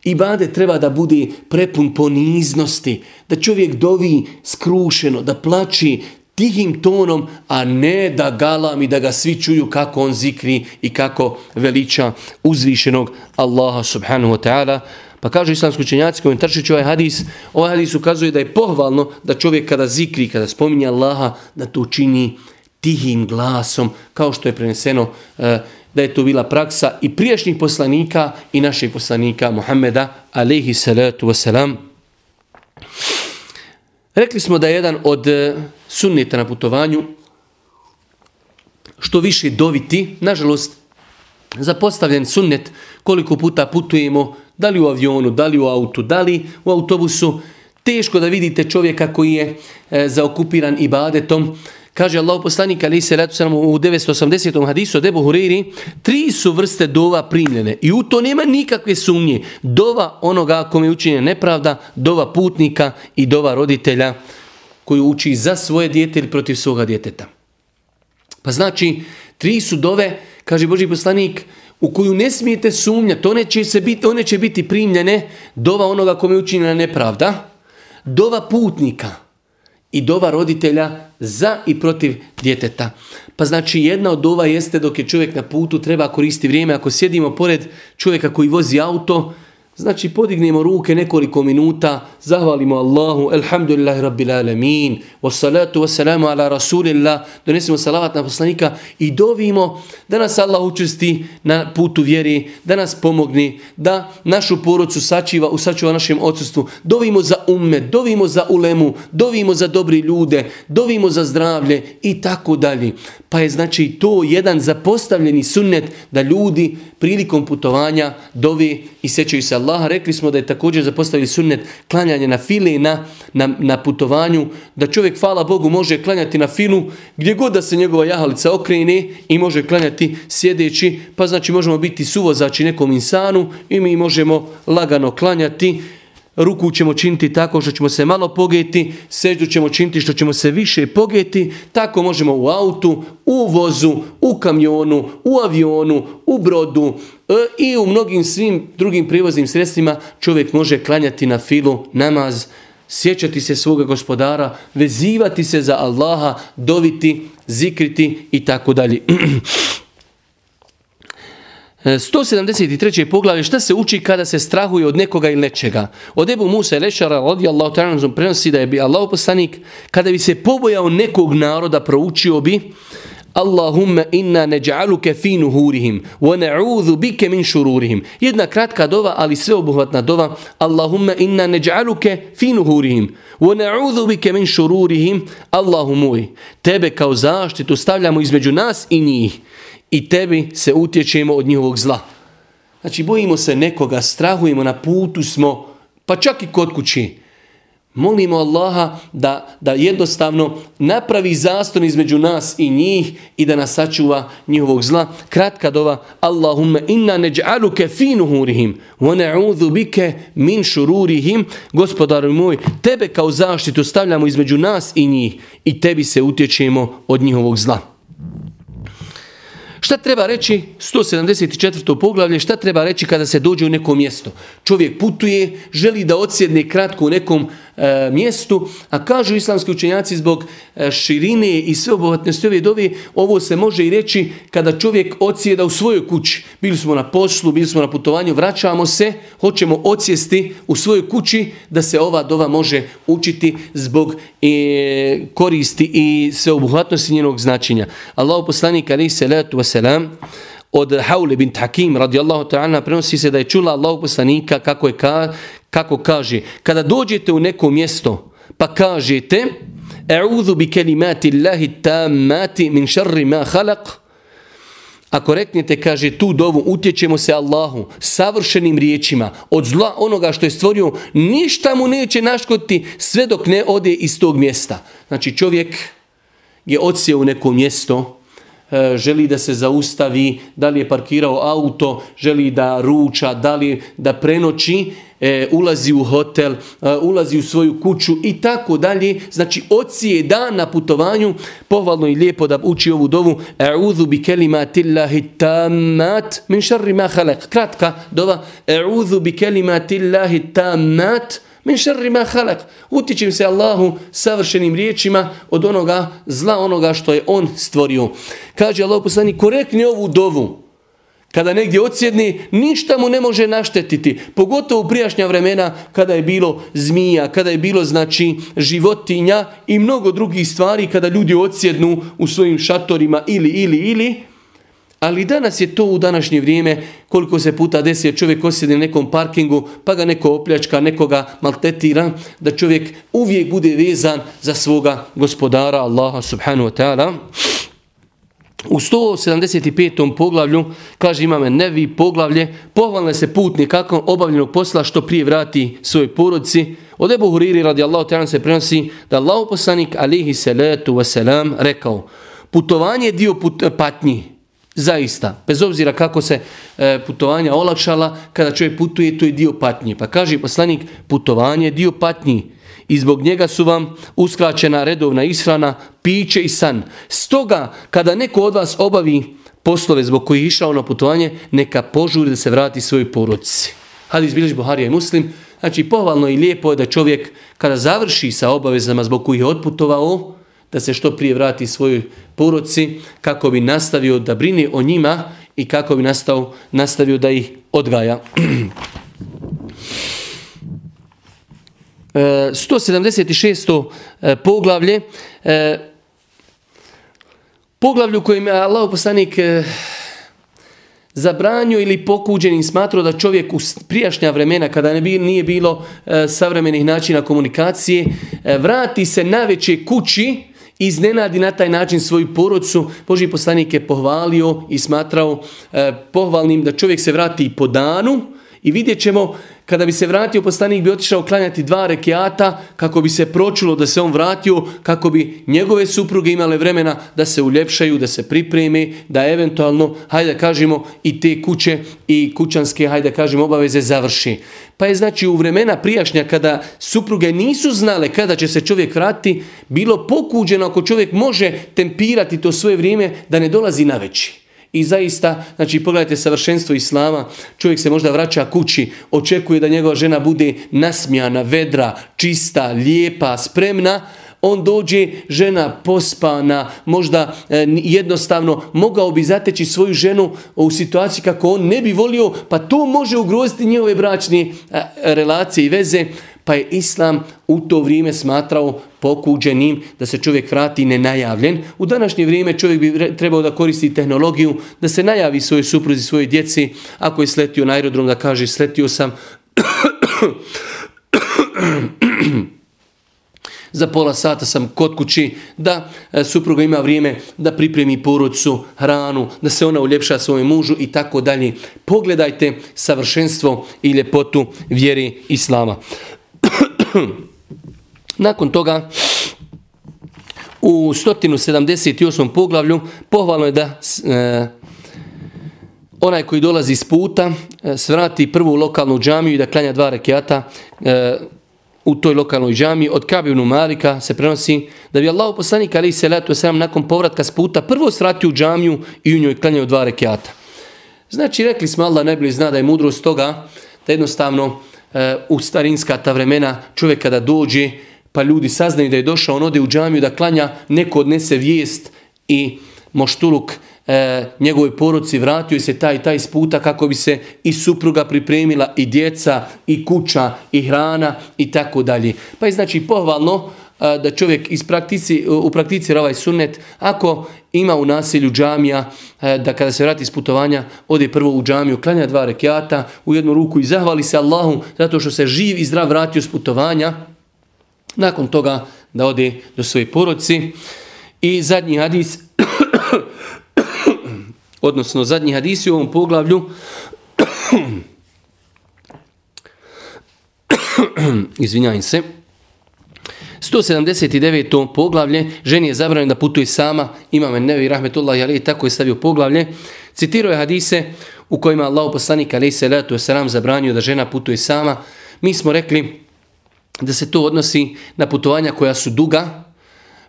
Ibade treba da bude prepun poniznosti, da čovjek dovi skrušeno, da plači, tihim tonom, a ne da galam i da ga svi čuju kako on zikri i kako veliča uzvišenog Allaha subhanahu wa ta'ala. Pa kaže islamski učenjaci komentaršić ovaj hadis, ovaj hadis ukazuje da je pohvalno da čovjek kada zikri, kada spominje Allaha, da to čini tihim glasom, kao što je preneseno eh, da je to bila praksa i prijašnjih poslanika i naših poslanika Muhammeda, alaihi salatu wasalam. Rekli smo da je jedan od sunneta na putovanju, što više doviti, nažalost, zapostavljen sunnet koliko puta putujemo, da li u avionu, da li u autu, da li u autobusu, teško da vidite čovjeka koji je e, zaokupiran ibadetom. Kaže Allah poslanik ali se ratu u 980. hadisu od Ebu Huriri, tri su vrste dova primljene i u to nema nikakve sumnje. Dova onoga kome je učinjena nepravda, dova putnika i dova roditelja koju uči za svoje dijete ili protiv svoga djeteta. Pa znači, tri su dove, kaže Boži poslanik, u koju ne smijete sumnjati, one će, se biti, one će biti primljene, dova onoga kome je učinjena nepravda, dova putnika, i dova roditelja za i protiv djeteta. Pa znači jedna od dova jeste dok je čovjek na putu treba koristiti vrijeme. Ako sjedimo pored čovjeka koji vozi auto, Znači podignemo ruke nekoliko minuta, zahvalimo Allahu, alhamdulillahi rabbil alamin, wassalatu wassalamu ala rasulillah, donesemo salavat na poslanika i dovimo da nas Allah učesti na putu vjeri, da nas pomogni, da našu porodcu sačiva, usačiva našem odsustvu. Dovimo za umme, dovimo za ulemu, dovimo za dobri ljude, dovimo za zdravlje i tako dalje. Pa je znači to jedan zapostavljeni sunnet da ljudi prilikom putovanja dovi i sećaju se Allaha. Rekli smo da je također zapostavili sunnet klanjanje na file na, na, na putovanju, da čovjek, hvala Bogu, može klanjati na filu gdje god da se njegova jahalica okrene i može klanjati sjedeći, pa znači možemo biti suvozači nekom insanu i mi možemo lagano klanjati ruku ćemo činiti tako što ćemo se malo pogeti, seždu ćemo činiti što ćemo se više pogeti, tako možemo u autu, u vozu, u kamionu, u avionu, u brodu i u mnogim svim drugim privoznim sredstvima čovjek može klanjati na filu namaz, sjećati se svoga gospodara, vezivati se za Allaha, doviti, zikriti i tako dalje. *clears throat* 173. poglavlje šta se uči kada se strahuje od nekoga ili nečega. Od Ebu Musa i Lešara radijallahu ta'ala prenosi da je bi Allah poslanik kada bi se pobojao nekog naroda proučio bi Allahumma inna neđa'aluke fi nuhurihim wa na'udhu bike min šururihim. Jedna kratka dova, ali sveobuhvatna dova. Allahumma inna neđa'aluke fi nuhurihim wa na'udhu bike min šururihim. Allahu moj, tebe kao zaštitu stavljamo između nas i njih i tebi se utječemo od njihovog zla. Znači, bojimo se nekoga, strahujemo, na putu smo, pa čak i kod kući. Molimo Allaha da, da jednostavno napravi zaston između nas i njih i da nas sačuva njihovog zla. Kratka dova Allahumma inna neđ'aluke fi nuhurihim wa na'udhu bike min šururihim. Gospodaru moj, tebe kao zaštitu stavljamo između nas i njih i tebi se utječemo od njihovog zla. Šta treba reći, 174. poglavlje, šta treba reći kada se dođe u neko mjesto? Čovjek putuje, želi da odsjedne kratko u nekom e, mjestu, a kažu islamski učenjaci zbog e, širine i sveobuhvatnosti ove dove, ovo se može i reći kada čovjek odsjeda u svojoj kući. Bili smo na poslu, bili smo na putovanju, vraćamo se, hoćemo odsjesti u svojoj kući da se ova dova može učiti zbog e, koristi i sveobuhvatnosti njenog značenja. Allah poslanik ali se letu wasalam, od Haule bin Hakim radijallahu ta'ala prenosi se da je čula Allah poslanika kako, je ka, kako kaže kada dođete u neko mjesto pa kažete E'udhu bi kelimati Allahi tammati min šarri ma khalaq ako reknete, kaže, tu dovu utječemo se Allahu savršenim riječima od zla onoga što je stvorio, ništa mu neće naškoditi sve dok ne ode iz tog mjesta. Znači čovjek je odsio u neko mjesto, E, želi da se zaustavi, da li je parkirao auto, želi da ruča, da li da prenoći, ulazi u hotel, e, ulazi u svoju kuću i tako dalje. Znači, ocije dan na putovanju, pohvalno i lijepo da uči ovu dovu, A'udhu bi kelimatillahi tammat min šarri ma halak. Kratka dova, A'udhu bi kelimatillahi tammat Min šarri ma halak. Utičim se Allahu savršenim riječima od onoga zla onoga što je on stvorio. Kaže Allah poslani, korekni ovu dovu. Kada negdje odsjedni, ništa mu ne može naštetiti. Pogotovo u prijašnja vremena kada je bilo zmija, kada je bilo znači životinja i mnogo drugih stvari kada ljudi odsjednu u svojim šatorima ili, ili, ili. Ali danas je to u današnje vrijeme koliko se puta desi čovjek osjedi na nekom parkingu pa ga neko opljačka, nekoga maltetira, da čovjek uvijek bude vezan za svoga gospodara Allaha subhanahu wa ta'ala. U 175. poglavlju, kaže imame nevi poglavlje, pohvalne se putni kako obavljenog posla što prije vrati svoj porodci. Od Ebu Huriri radi Allahu ta'ala se prenosi da Allah poslanik alihi salatu wasalam rekao putovanje je dio put, patnji, Zaista, bez obzira kako se e, putovanja olakšala, kada čovjek putuje, to je dio patnje. Pa kaže poslanik, putovanje je dio patnji i zbog njega su vam uskraćena redovna ishrana, piće i san. Stoga, kada neko od vas obavi poslove zbog kojih je išao na putovanje, neka požuri da se vrati svojoj porodici. Hadi izbiliš Buharija i Muslim, Znači, pohvalno i lijepo je da čovjek kada završi sa obavezama zbog kojih je otputovao, da se što prije vrati svojoj poroci kako bi nastavio da brine o njima i kako bi nastao, nastavio da ih odgaja. *clears throat* 176. E, poglavlje e, poglavlju u kojem je Allah poslanik e, zabranio ili pokuđen i smatrao da čovjek u prijašnja vremena kada ne bi, nije bilo savremenih načina komunikacije vrati se na veće kući iznenadi na taj način svoju porodcu. Boži poslanik je pohvalio i smatrao pohvalnim da čovjek se vrati po danu i vidjet ćemo kada bi se vratio poslanik bi otišao klanjati dva rekiata kako bi se pročulo da se on vratio, kako bi njegove supruge imale vremena da se uljepšaju, da se pripreme, da eventualno, hajde kažemo, i te kuće i kućanske, hajde kažemo, obaveze završi. Pa je znači u vremena prijašnja kada supruge nisu znale kada će se čovjek vratiti, bilo pokuđeno ako čovjek može tempirati to svoje vrijeme da ne dolazi na veći. I zaista, znači pogledajte savršenstvo Islama, čovjek se možda vraća kući, očekuje da njegova žena bude nasmijana, vedra, čista, lijepa, spremna, on dođe, žena pospana, možda e, jednostavno mogao bi zateći svoju ženu u situaciji kako on ne bi volio, pa to može ugroziti njihove bračne e, relacije i veze pa je Islam u to vrijeme smatrao pokuđenim da se čovjek vrati nenajavljen. U današnje vrijeme čovjek bi trebao da koristi tehnologiju, da se najavi svojoj supruzi, svojoj djeci, ako je sletio na aerodrom da kaže sletio sam za pola sata sam kod kući, da e, supruga ima vrijeme da pripremi porodcu, hranu, da se ona uljepša svome mužu i tako dalje. Pogledajte savršenstvo i ljepotu vjeri Islama. *clears throat* Nakon toga u 178. poglavlju pohvalno je da e, onaj koji dolazi s puta e, svrati prvu lokalnu džamiju i da klanja dva rekiata e, u toj lokalnoj džamiji od Kabivnu Malika se prenosi da bi Allah poslanik ali se letu sam nakon povratka s puta prvo svrati u džamiju i u njoj klanjao dva rekiata. Znači rekli smo Allah najbolje zna da je mudrost toga da jednostavno u starinska ta vremena čovjek kada dođe pa ljudi saznaju da je došao, on ode u džamiju da klanja, neko odnese vijest i moštuluk e, njegovoj poruci vratio se taj taj sputa kako bi se i supruga pripremila i djeca i kuća i hrana i tako dalje. Pa je znači pohvalno da čovjek iz praktici, u ovaj sunnet, ako ima u naselju džamija, da kada se vrati iz putovanja, ode prvo u džamiju, klanja dva rekiata, u jednu ruku i zahvali se Allahu zato što se živ i zdrav vratio s putovanja, nakon toga da ode do svoje poroci. I zadnji hadis, *coughs* odnosno zadnji hadis u ovom poglavlju, *coughs* izvinjajim se, 179. poglavlje, ženi je zabranjeno da putuje sama, imam nevi rahmetullahi ali tako je stavio poglavlje. Citirao je hadise u kojima Allah poslanik ali se letu je zabranio da žena putuje sama. Mi smo rekli da se to odnosi na putovanja koja su duga,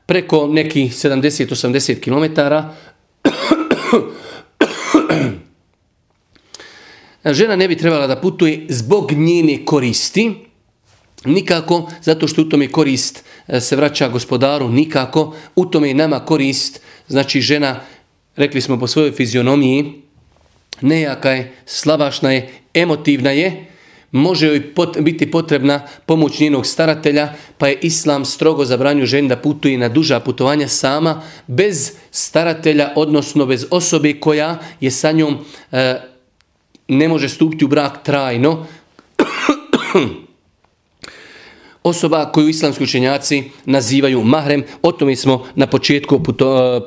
preko nekih 70-80 km. *clears throat* Žena ne bi trebala da putuje zbog njene koristi, nikako, zato što u tome korist e, se vraća gospodaru, nikako, u tome je nama korist, znači žena, rekli smo po svojoj fizionomiji, nejaka je, slavašna je, emotivna je, može joj biti potrebna pomoć njenog staratelja, pa je Islam strogo zabranju ženi da putuje na duža putovanja sama, bez staratelja, odnosno bez osobe koja je sa njom, e, ne može stupiti u brak trajno. *coughs* Osoba koju islamski učenjaci nazivaju mahrem, o tome smo na početku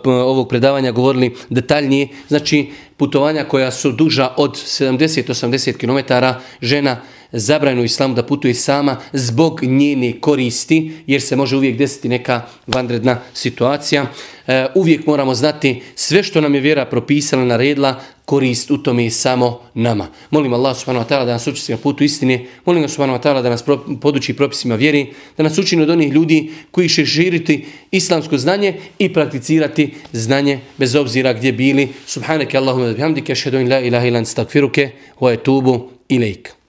ovog predavanja govorili detaljnije, znači putovanja koja su duža od 70-80 km, žena zabrajno islamu da putuje sama zbog njene koristi, jer se može uvijek desiti neka vanredna situacija. E, uvijek moramo znati sve što nam je vjera propisala, naredila, korist u tome je samo nama. Molim Allah subhanahu wa ta'ala da nas učiti na putu istine, molim Allah subhanahu wa ta'ala da nas poduči propisima vjeri, da nas učini od onih ljudi koji će širiti islamsko znanje i prakticirati znanje bez obzira gdje bili. Subhanake Allahumma bihamdike, an la ilaha illa anta astaghfiruke wa atubu ilaik.